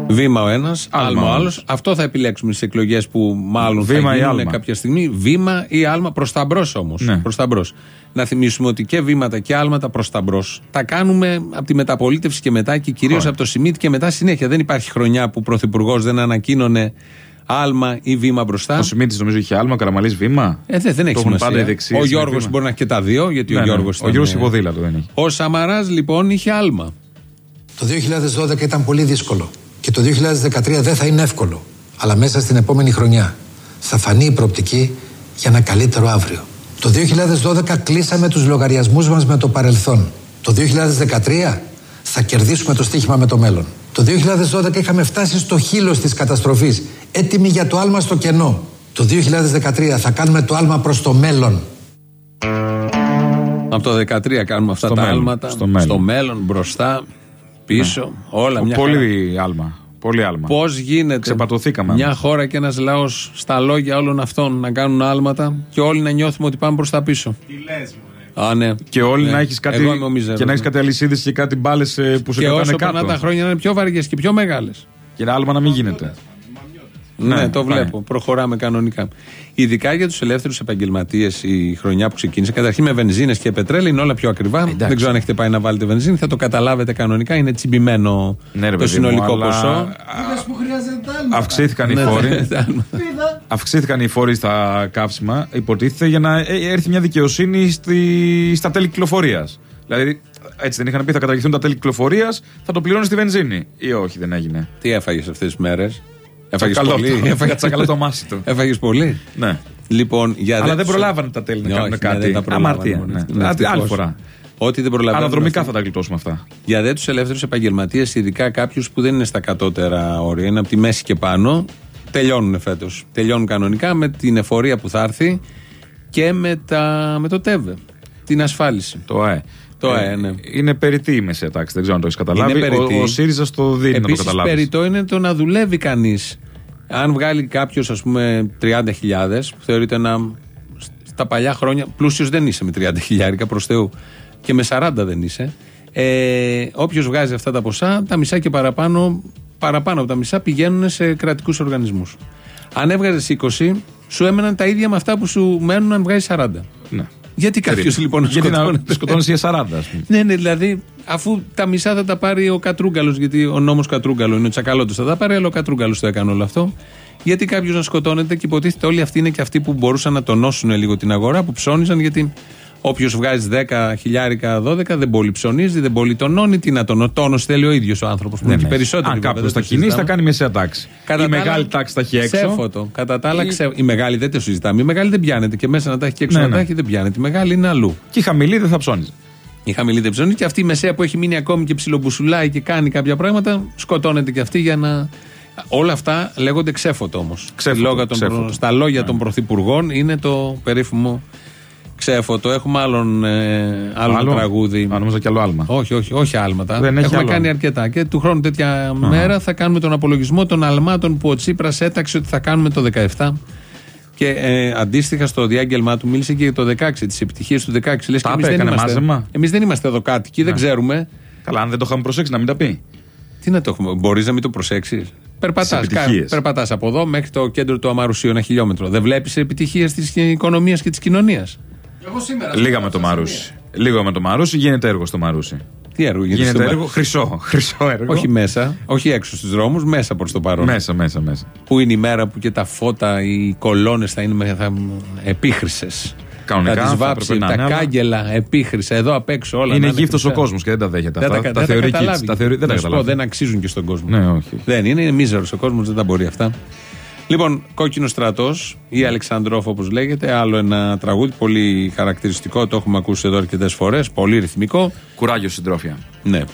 S2: Βήμα ο ένας,
S3: Άλμα
S2: άλμα ο
S3: ο
S2: άλλος.
S3: άλλος.
S2: Αυτό θα επιλέξουμε στις εκλογές που μάλλον
S3: Βήμα
S2: θα
S3: ή
S2: γίνουν
S3: άλμα.
S2: κάποια στιγμή. Βήμα ή άλμα προς τα μπρος όμως.
S3: Ναι.
S2: Προς τα μπρος. Να θυμίσουμε ότι και βήματα και άλματα προς τα μπρος τα κάνουμε από τη μεταπολίτευση και μετά και κυρίως
S3: Ωραία.
S2: από το Σιμίτ και μετά συνέχεια. Δεν υπάρχει χρονιά που ο Πρωθυπουργός δεν ανακοίνωνε άλμα ή βήμα μπροστά.
S3: Ο Σιμίτη νομίζω είχε άλμα, Καραμαλής βήμα.
S2: Ε, δεν, δεν έχει
S3: Το έχουν
S2: σημασία.
S3: πάντα οι δεξιοί
S2: ο
S3: στην
S2: Γιώργος
S3: βήμα.
S2: μπορεί να έχει και τα δύο, γιατί
S3: Ναι,
S2: ο
S3: ναι.
S2: Γιώργος.
S3: Ο Γιώργος υποδήλατο δεν έχει.
S2: Ο Σαμαράς λοιπόν είχε άλμα.
S7: Το 2012 ήταν πολύ δύσκολο και το 2013 δεν θα είναι εύκολο. Αλλά μέσα στην επόμενη χρονιά θα φανεί η προοπτική για ένα καλύτερο αύριο. Το 2012 κλείσαμε τους λογαριασμούς μας με το παρελθόν. Το 2013 θα κερδίσουμε το στοίχημα με το μέλλον. Το 2012 είχαμε φτάσει στο χείλος της καταστροφής, έτοιμοι για το άλμα στο κενό. Το 2013 θα κάνουμε το άλμα προς το μέλλον.
S2: Από το 2013 κάνουμε αυτά
S3: Στο
S2: τα
S3: μέλλον,
S2: άλματα.
S3: στο μέλλον.
S2: μέλλον, μπροστά, πίσω. Όλα μια χαρά.
S3: Πολύ άλμα. Πολύ άλμα.
S2: Πώς γίνεται
S3: Ξεπατωθήκαμε.
S2: μια χώρα και ένας λαός στα λόγια όλων αυτών να κάνουν άλματα και όλοι να νιώθουμε ότι πάμε προς τα πίσω. Τι λες, Α, ναι.
S3: Και όλοι
S2: Ναι.
S3: να έχεις κάτι,
S2: Εγώ είμαι ο μίζερος,
S3: και να έχεις
S2: ναι.
S3: κάτι αλυσίδες και κάτι μπάλες που σε
S2: Και
S3: κρατάνε
S2: όσο
S3: κάτω.
S2: περνά τα χρόνια να είναι πιο βαριές και πιο μεγάλες.
S3: Και ένα άλμα να μην γίνεται.
S2: Ναι,
S3: Ναι,
S2: το
S3: πάει.
S2: βλέπω. Προχωράμε κανονικά. Ειδικά για τους ελεύθερους επαγγελματίες η χρονιά που ξεκίνησε. Καταρχήν με βενζίνες και πετρέλαιο είναι όλα πιο ακριβά. Δεν ξέρω αν έχετε πάει να βάλετε βενζίνη. Θα το καταλάβετε κανονικά. Είναι τσιμπημένο
S3: Ναι, ρε
S2: το
S3: παιδί μου,
S2: συνολικό
S3: αλλά-
S2: ποσό.
S3: Αυξήθηκαν οι
S2: Ναι,
S3: φόροι.
S2: ναι, ναι.
S3: Αυξήθηκαν οι φόροι στα καύσιμα, υποτίθεται, για να ε, έρθει μια δικαιοσύνη στη, στα τέλη κυκλοφορίας. Δηλαδή, έτσι δεν είχαν πει θα καταργηθούν τα τέλη κυκλοφορίας, θα το πληρώνει στη βενζίνη. Ή όχι, δεν έγινε.
S2: Τι έφαγες αυτές τις μέρες; Έφαγες
S3: Τσακαλώτο.
S2: πολύ.
S3: Έφαγα τσακαλώτο μάσι του.
S2: Έφαγες πολύ.
S3: Ναι.
S2: Λοιπόν, για
S3: Αλλά δεν
S2: τους-
S3: προλάβανε τα τέλη να
S2: Ναι,
S3: κάνουν
S2: όχι, ναι,
S3: κάτι.
S2: δεν τα προλάβανε,
S3: Αμαρτία.
S2: μόνος
S3: Ναι.
S2: αυτό. Είναι
S3: Άλλη- Άλλη
S2: ευτυχώς.
S3: φορά.
S2: Ό,τι δεν προλαβαίνουν.
S3: Αναδρομικά
S2: αυτό.
S3: θα τα γλιτώσουμε αυτά.
S2: Για δε τους ελεύθερους επαγγελματίες, ειδικά κάποιους που δεν είναι στα κατώτερα όρια, είναι από τη μέση και πάνω, τελειώνουν φέτος. Τελειώνουν κανονικά με την εφορία που θα έρθει και με, τα, με το ΤΕΒΕ. Την ασφάλιση.
S3: Το ΑΕ.
S2: Το ΑΕ, ναι.
S3: Είναι περιττή η μεσαία τάξη, δεν ξέρω αν το έχεις καταλάβει.
S2: Είναι περιττή.
S3: Ο, ο ΣΥΡΙΖΑ το δίνει να το
S2: Επίσης,
S3: καταλάβεις.
S2: περιττό είναι το να δουλεύει κανείς. Αν βγάλει κάποιος, ας πούμε, 30.000, που θεωρείται ένα. Στα παλιά χρόνια, πλούσιος δεν είσαι με 30 χιλιάρικα προς Θεού. Και με 40 δεν είσαι. Ε, Όποιος βγάζει αυτά τα ποσά, τα μισά και παραπάνω, παραπάνω από τα μισά πηγαίνουν σε κρατικούς οργανισμούς. Αν έβγαζες 20, σου έμεναν τα ίδια με αυτά που σου μένουν αν βγάζεις 40.
S3: Ναι.
S2: Γιατί κάποιος
S3: Περίπου.
S2: λοιπόν να
S3: Γιατί να
S2: σκοτώνεται;
S3: σκοτώνεις για 40, ας πούμε.
S2: Ναι, ναι, δηλαδή αφού τα μισά θα τα πάρει ο Κατρούγκαλος, γιατί ο νόμος Κατρούγκαλο είναι ο τσακαλώτος, θα τα πάρει, αλλά ο Κατρούγκαλος το έκανε όλο αυτό. Γιατί κάποιος να σκοτώνεται και υποτίθεται όλοι αυτοί είναι και αυτοί που μπορούσαν να τονώσουν λίγο την αγορά, που ψώνιζαν, γιατί όποιος βγάζει 10 χιλιάρικα, 12 δεν πολύ ψωνίζει, δεν πολύ τονώνει. Τι να τονώσει, τόνωση θέλει ο ίδιος ο άνθρωπος. Που είναι και
S3: έχει.
S2: περισσότερο.
S3: Αν
S2: βέβαια,
S3: κάποιος
S2: δεν
S3: θα
S2: το
S3: κινήσει, θα
S2: συζητάμε.
S3: κάνει μεσαία τάξη.
S2: Κατά
S3: η
S2: τα
S3: μεγάλη
S2: άλλα,
S3: τάξη θα έχει έξω.
S2: Ξέφωτο. Κατά τα άλλα,
S3: Η-
S2: ξέ... η μεγάλη δεν το συζητάμε. Η μεγάλη δεν πιάνεται. Και μέσα να τα έχει και έξω
S3: Ναι,
S2: να τα
S3: ναι.
S2: έχει δεν πιάνεται. Η μεγάλη είναι αλλού.
S3: Και η χαμηλή δεν θα ψώνιζε.
S2: Η χαμηλή δεν ψώνει και αυτή η μεσαία που έχει μείνει ακόμη και ψιλομπουσουλάει και κάνει κάποια πράγματα, σκοτώνεται και αυτή για να. Όλα αυτά λέγονται ξέφωτο όμως.
S3: Ξέφωτο, ξέφωτο.
S2: Στα λόγια
S3: Ναι.
S2: των πρωθυπουργών είναι το περίφημο ξέφωτο. Έχουμε άλλον, ε, άλλο,
S3: Άλλο;
S2: τραγούδι.
S3: Α, νόμιζα κι άλλο άλμα.
S2: Όχι, όχι, όχι άλματα.
S3: Δεν έχει
S2: Έχουμε
S3: άλλο.
S2: κάνει αρκετά. Και του χρόνου τέτοια μέρα θα κάνουμε τον απολογισμό των αλμάτων που ο Τσίπρας έταξε ότι θα κάνουμε το 17. Και ε, αντίστοιχα στο διάγγελμά του μίλησε και για το 16, τις επιτυχίες του 16. Λες,
S3: Τα
S2: και εμείς
S3: είπε,
S2: δεν
S3: έκανε
S2: είμαστε,
S3: μάζεμα. Ναι.
S2: εμείς δεν είμαστε εδώ κάτοικοι, δεν ξέρουμε.
S3: Καλά, αν δεν το είχαμε προσέξει, να μην τα πει.
S2: Τι να το έχουμε, μπορείς να μην το προσέξεις. Περπατάς.
S3: Τις επιτυχίες.
S2: Περπατάς από εδώ μέχρι το κέντρο του Αμαρουσίου, ένα χιλιόμετρο. Δεν βλέπεις επιτυχίες της οικονομίας και της κοινωνίας.
S3: Λίγα με το Μαρούσι. Λίγο με το Μαρούσι, γίνεται έργο στο Μαρούσι.
S2: Τι έργο γίνεται,
S3: Γίνεται
S2: στο-
S3: έργο χρυσό. Χρυσό έργο.
S2: Όχι μέσα, όχι έξω στους δρόμους, μέσα προς το παρόν.
S3: Μέσα, μέσα, μέσα.
S2: Που είναι η μέρα που και τα φώτα, οι κολόνες θα είναι με- θα- επίχρησε.
S3: Κανονικά
S2: θα τις
S3: θα
S2: βάψει,
S3: έπρεπε να
S2: τα
S3: είναι, αλλά-
S2: κάγκελα, επίχρησε. Εδώ απ' έξω όλα.
S3: Είναι
S2: να
S3: γύφτος ο
S2: χρυσά.
S3: κόσμος και δεν τα δέχεται.
S2: Δεν
S3: αυτά.
S2: τα,
S3: τα
S2: δεν τα
S3: θεωρεί
S2: καταλάβει.
S3: kids, τα θεωρεί- Δεν
S2: Να
S3: τα
S2: σου πω,
S3: καταλάβει.
S2: δεν αξίζουν και στον κόσμο.
S3: Ναι, όχι.
S2: Δεν είναι, είναι μίζερος ο κόσμος, δεν τα μπορεί αυτά. Λοιπόν, Κόκκινος Στρατός ή Αλεξανδρόφ όπως λέγεται, άλλο ένα τραγούδι πολύ χαρακτηριστικό, το έχουμε ακούσει εδώ αρκετές φορές, πολύ ρυθμικό.
S3: Κουράγιο συντρόφια.
S2: Ναι.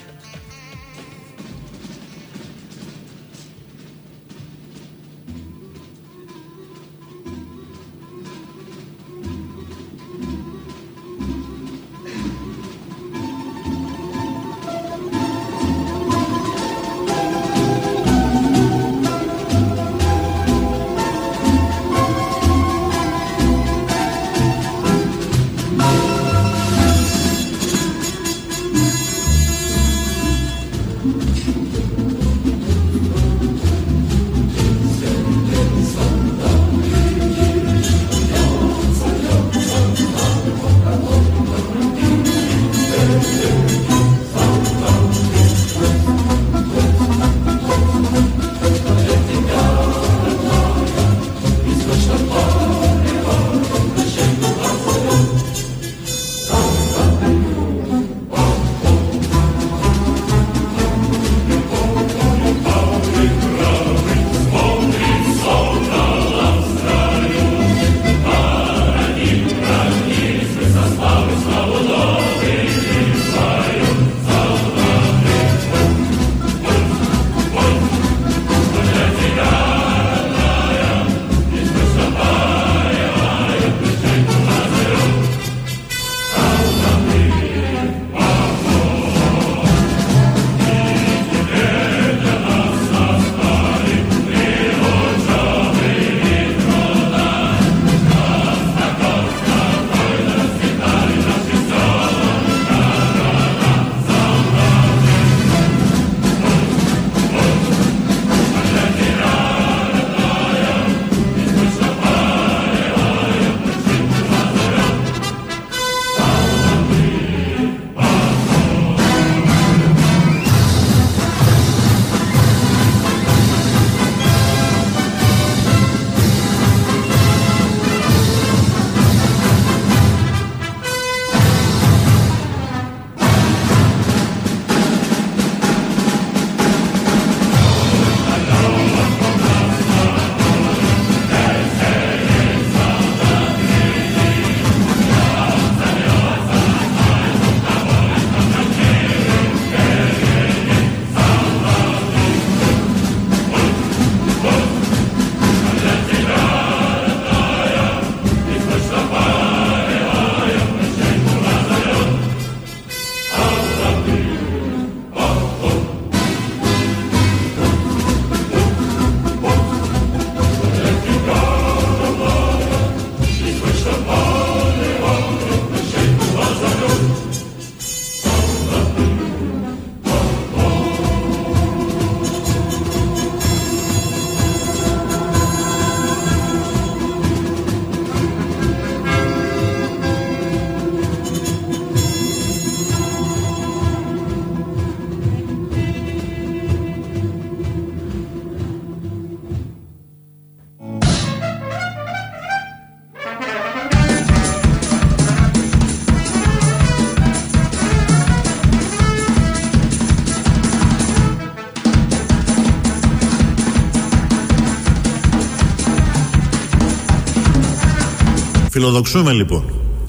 S1: Φιλοδοξούμε λοιπόν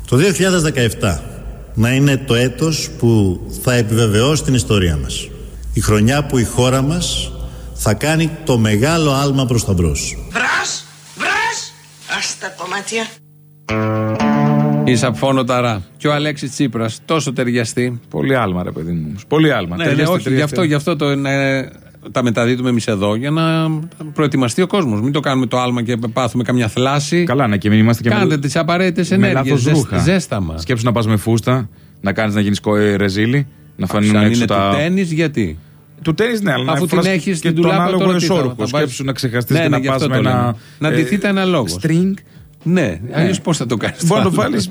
S1: το 2017 να είναι το έτος που θα επιβεβαιώσει την ιστορία μας. Η χρονιά που η χώρα μας θα κάνει το μεγάλο άλμα προς τα μπρος.
S5: Βρας, βρας, ας τα κομμάτια.
S2: Η Σαπφόνο Ταρά και ο Αλέξης Τσίπρας. Τόσο ταιριαστή.
S3: Πολύ άλμα, ρε παιδί μου. Πολύ άλμα.
S2: Ναι, ναι,
S3: Ταιριάστε,
S2: όχι, γι'
S3: ταιριάστε.
S2: αυτό, γι αυτό το, ναι, τα μεταδίδουμε εμείς εδώ για να προετοιμαστεί ο κόσμος. Μην το κάνουμε το άλμα και πάθουμε καμιά θλάση.
S3: Καλά, ναι, και μην είμαστε και
S2: Κάντε
S3: με,
S2: τις απαραίτητες
S3: με
S2: ενέργειες.
S3: λάθος ρούχα.
S2: Ζέσταμα.
S3: Σκέψου να πας με φούστα, να κάνεις να γίνεις ρεζίλι, να φανούν
S2: Αν
S3: έξω
S2: είναι
S3: τα.
S2: του τέννη, γιατί;
S3: Του τέννη, ναι, αλλά να
S2: Αφού την
S3: φοράς
S2: έχεις
S3: και
S2: στην
S3: τον
S2: τουλάπα
S3: άλογο
S2: τώρα τι θα-
S3: εσώρουχο.
S2: θα βάζεις-
S3: Σκέψου να ξεχαστείς
S2: Ναι,
S3: και
S2: ναι,
S3: να
S2: γι'
S3: πας
S2: αυτό
S3: με
S2: το λέμε.
S3: ένα.
S2: Να
S3: ε,
S2: ντυθείτε ένα λόγο.
S3: String.
S2: Ναι, αλλιώς πώς θα το κάνεις.
S3: Μπορεί να το βάλεις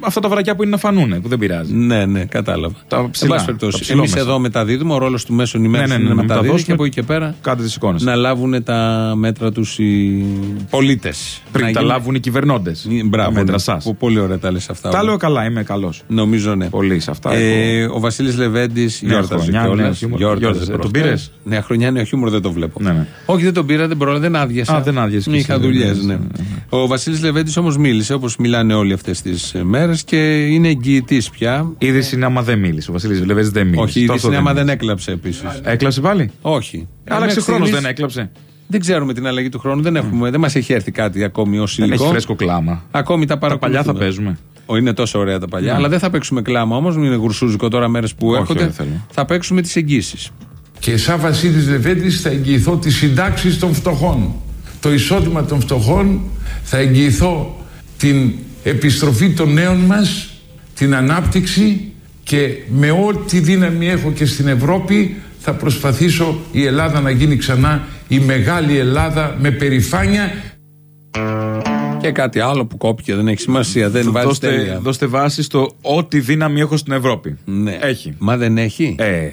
S3: αυτά τα βρακιά που είναι να φανούνε, που δεν πειράζει.
S2: Ναι, ναι, κατάλαβα.
S3: Τα
S2: Εν
S3: ψηλά,
S2: πάση
S3: τα
S2: περιπτώσει,
S3: ψηλό
S2: εμείς
S3: μέσα.
S2: εδώ μεταδίδουμε. Ο ρόλος του μέσων
S3: Ναι,
S2: ενημέρωση
S3: ναι, ναι,
S2: είναι να
S3: να
S2: μεταδίδει
S3: μεταδώσουμε.
S2: και από εκεί και πέρα
S3: Κάντε τις εικόνες.
S2: να λάβουν τα μέτρα τους οι πολίτες.
S3: Πριν τα λάβουν οι κυβερνώντες.
S2: Μπράβο.
S3: Τα μέτρα
S2: ναι.
S3: σας.
S2: Που Πολύ ωραία τα λες αυτά.
S3: Τα
S2: όλα.
S3: λέω καλά, είμαι καλός.
S2: Νομίζω ναι.
S3: Πολύ σε αυτά.
S2: Ε,
S3: έχω-
S2: ο Βασίλης Λεβέντης γιόρταζε
S3: χρονιά,
S2: κιόλας.
S3: νέο χιούμορ. Γιόρταζε. Τον
S2: προχτές.
S3: πήρες;
S2: Νέα χρονιά, νέο χιούμορ δεν το βλέπω.
S3: Ναι, ναι.
S2: Όχι, δεν τον πήρα, δεν πρόλαβα, δεν άδειασα.
S3: Α, δεν άδειασες κι
S2: Είχα
S3: εσύ,
S2: δουλειές,
S3: δεν
S2: ναι.
S3: ναι,
S2: Ο Βασίλης Λεβέντης όμως μίλησε όπως μιλάνε όλοι αυτές τις μέρες και είναι εγγυητής πια.
S3: Η είδηση είναι άμα δεν μίλησε. Ο Βασίλης Λεβέζη δεν μίλησε.
S2: Όχι, η είδηση
S3: Τόσο
S2: είναι άμα δεν
S3: μίλησε.
S2: έκλαψε επίσης.
S3: Έκλαψε πάλι;
S2: Όχι.
S3: Άλλαξε
S2: Μέχρι
S3: χρόνος,
S2: στιγμής
S3: δεν έκλαψε.
S2: Δεν ξέρουμε την αλλαγή του χρόνου, δεν, έχουμε, δεν μας έχει έρθει κάτι ακόμη ως
S3: Δεν
S2: υλικό.
S3: έχει φρέσκο κλάμα.
S2: Ακόμη τα
S3: Τα
S2: παρακολουθούμε.
S3: παλιά θα παίζουμε.
S2: Ω, είναι τόσο ωραία τα παλιά. Αλλά δεν θα παίξουμε κλάμα όμως, μην είναι γουρσούζικο τώρα μέρες που
S3: Όχι,
S2: έρχονται.
S3: δεν θέλω.
S2: Θα παίξουμε τις εγγύσεις.
S8: Και σαν Βασίλης Λεβέντης θα εγγυηθώ τις συντάξεις των φτωχών. Το εισόδημα των φτωχών θα εγγυηθώ την επιστροφή των νέων μας, την ανάπτυξη και με ό,τι δύναμη έχω και στην Ευρώπη θα προσπαθήσω η Ελλάδα να γίνει ξανά η μεγάλη Ελλάδα με περηφάνεια
S2: Και κάτι άλλο που κόπηκε, δεν έχει σημασία, δεν βάζει
S3: Δώστε,
S2: τέλεια.
S3: δώστε βάση στο ό,τι δύναμη έχω στην Ευρώπη.
S2: Ναι.
S3: Έχει.
S2: Μα δεν έχει;
S3: Ε,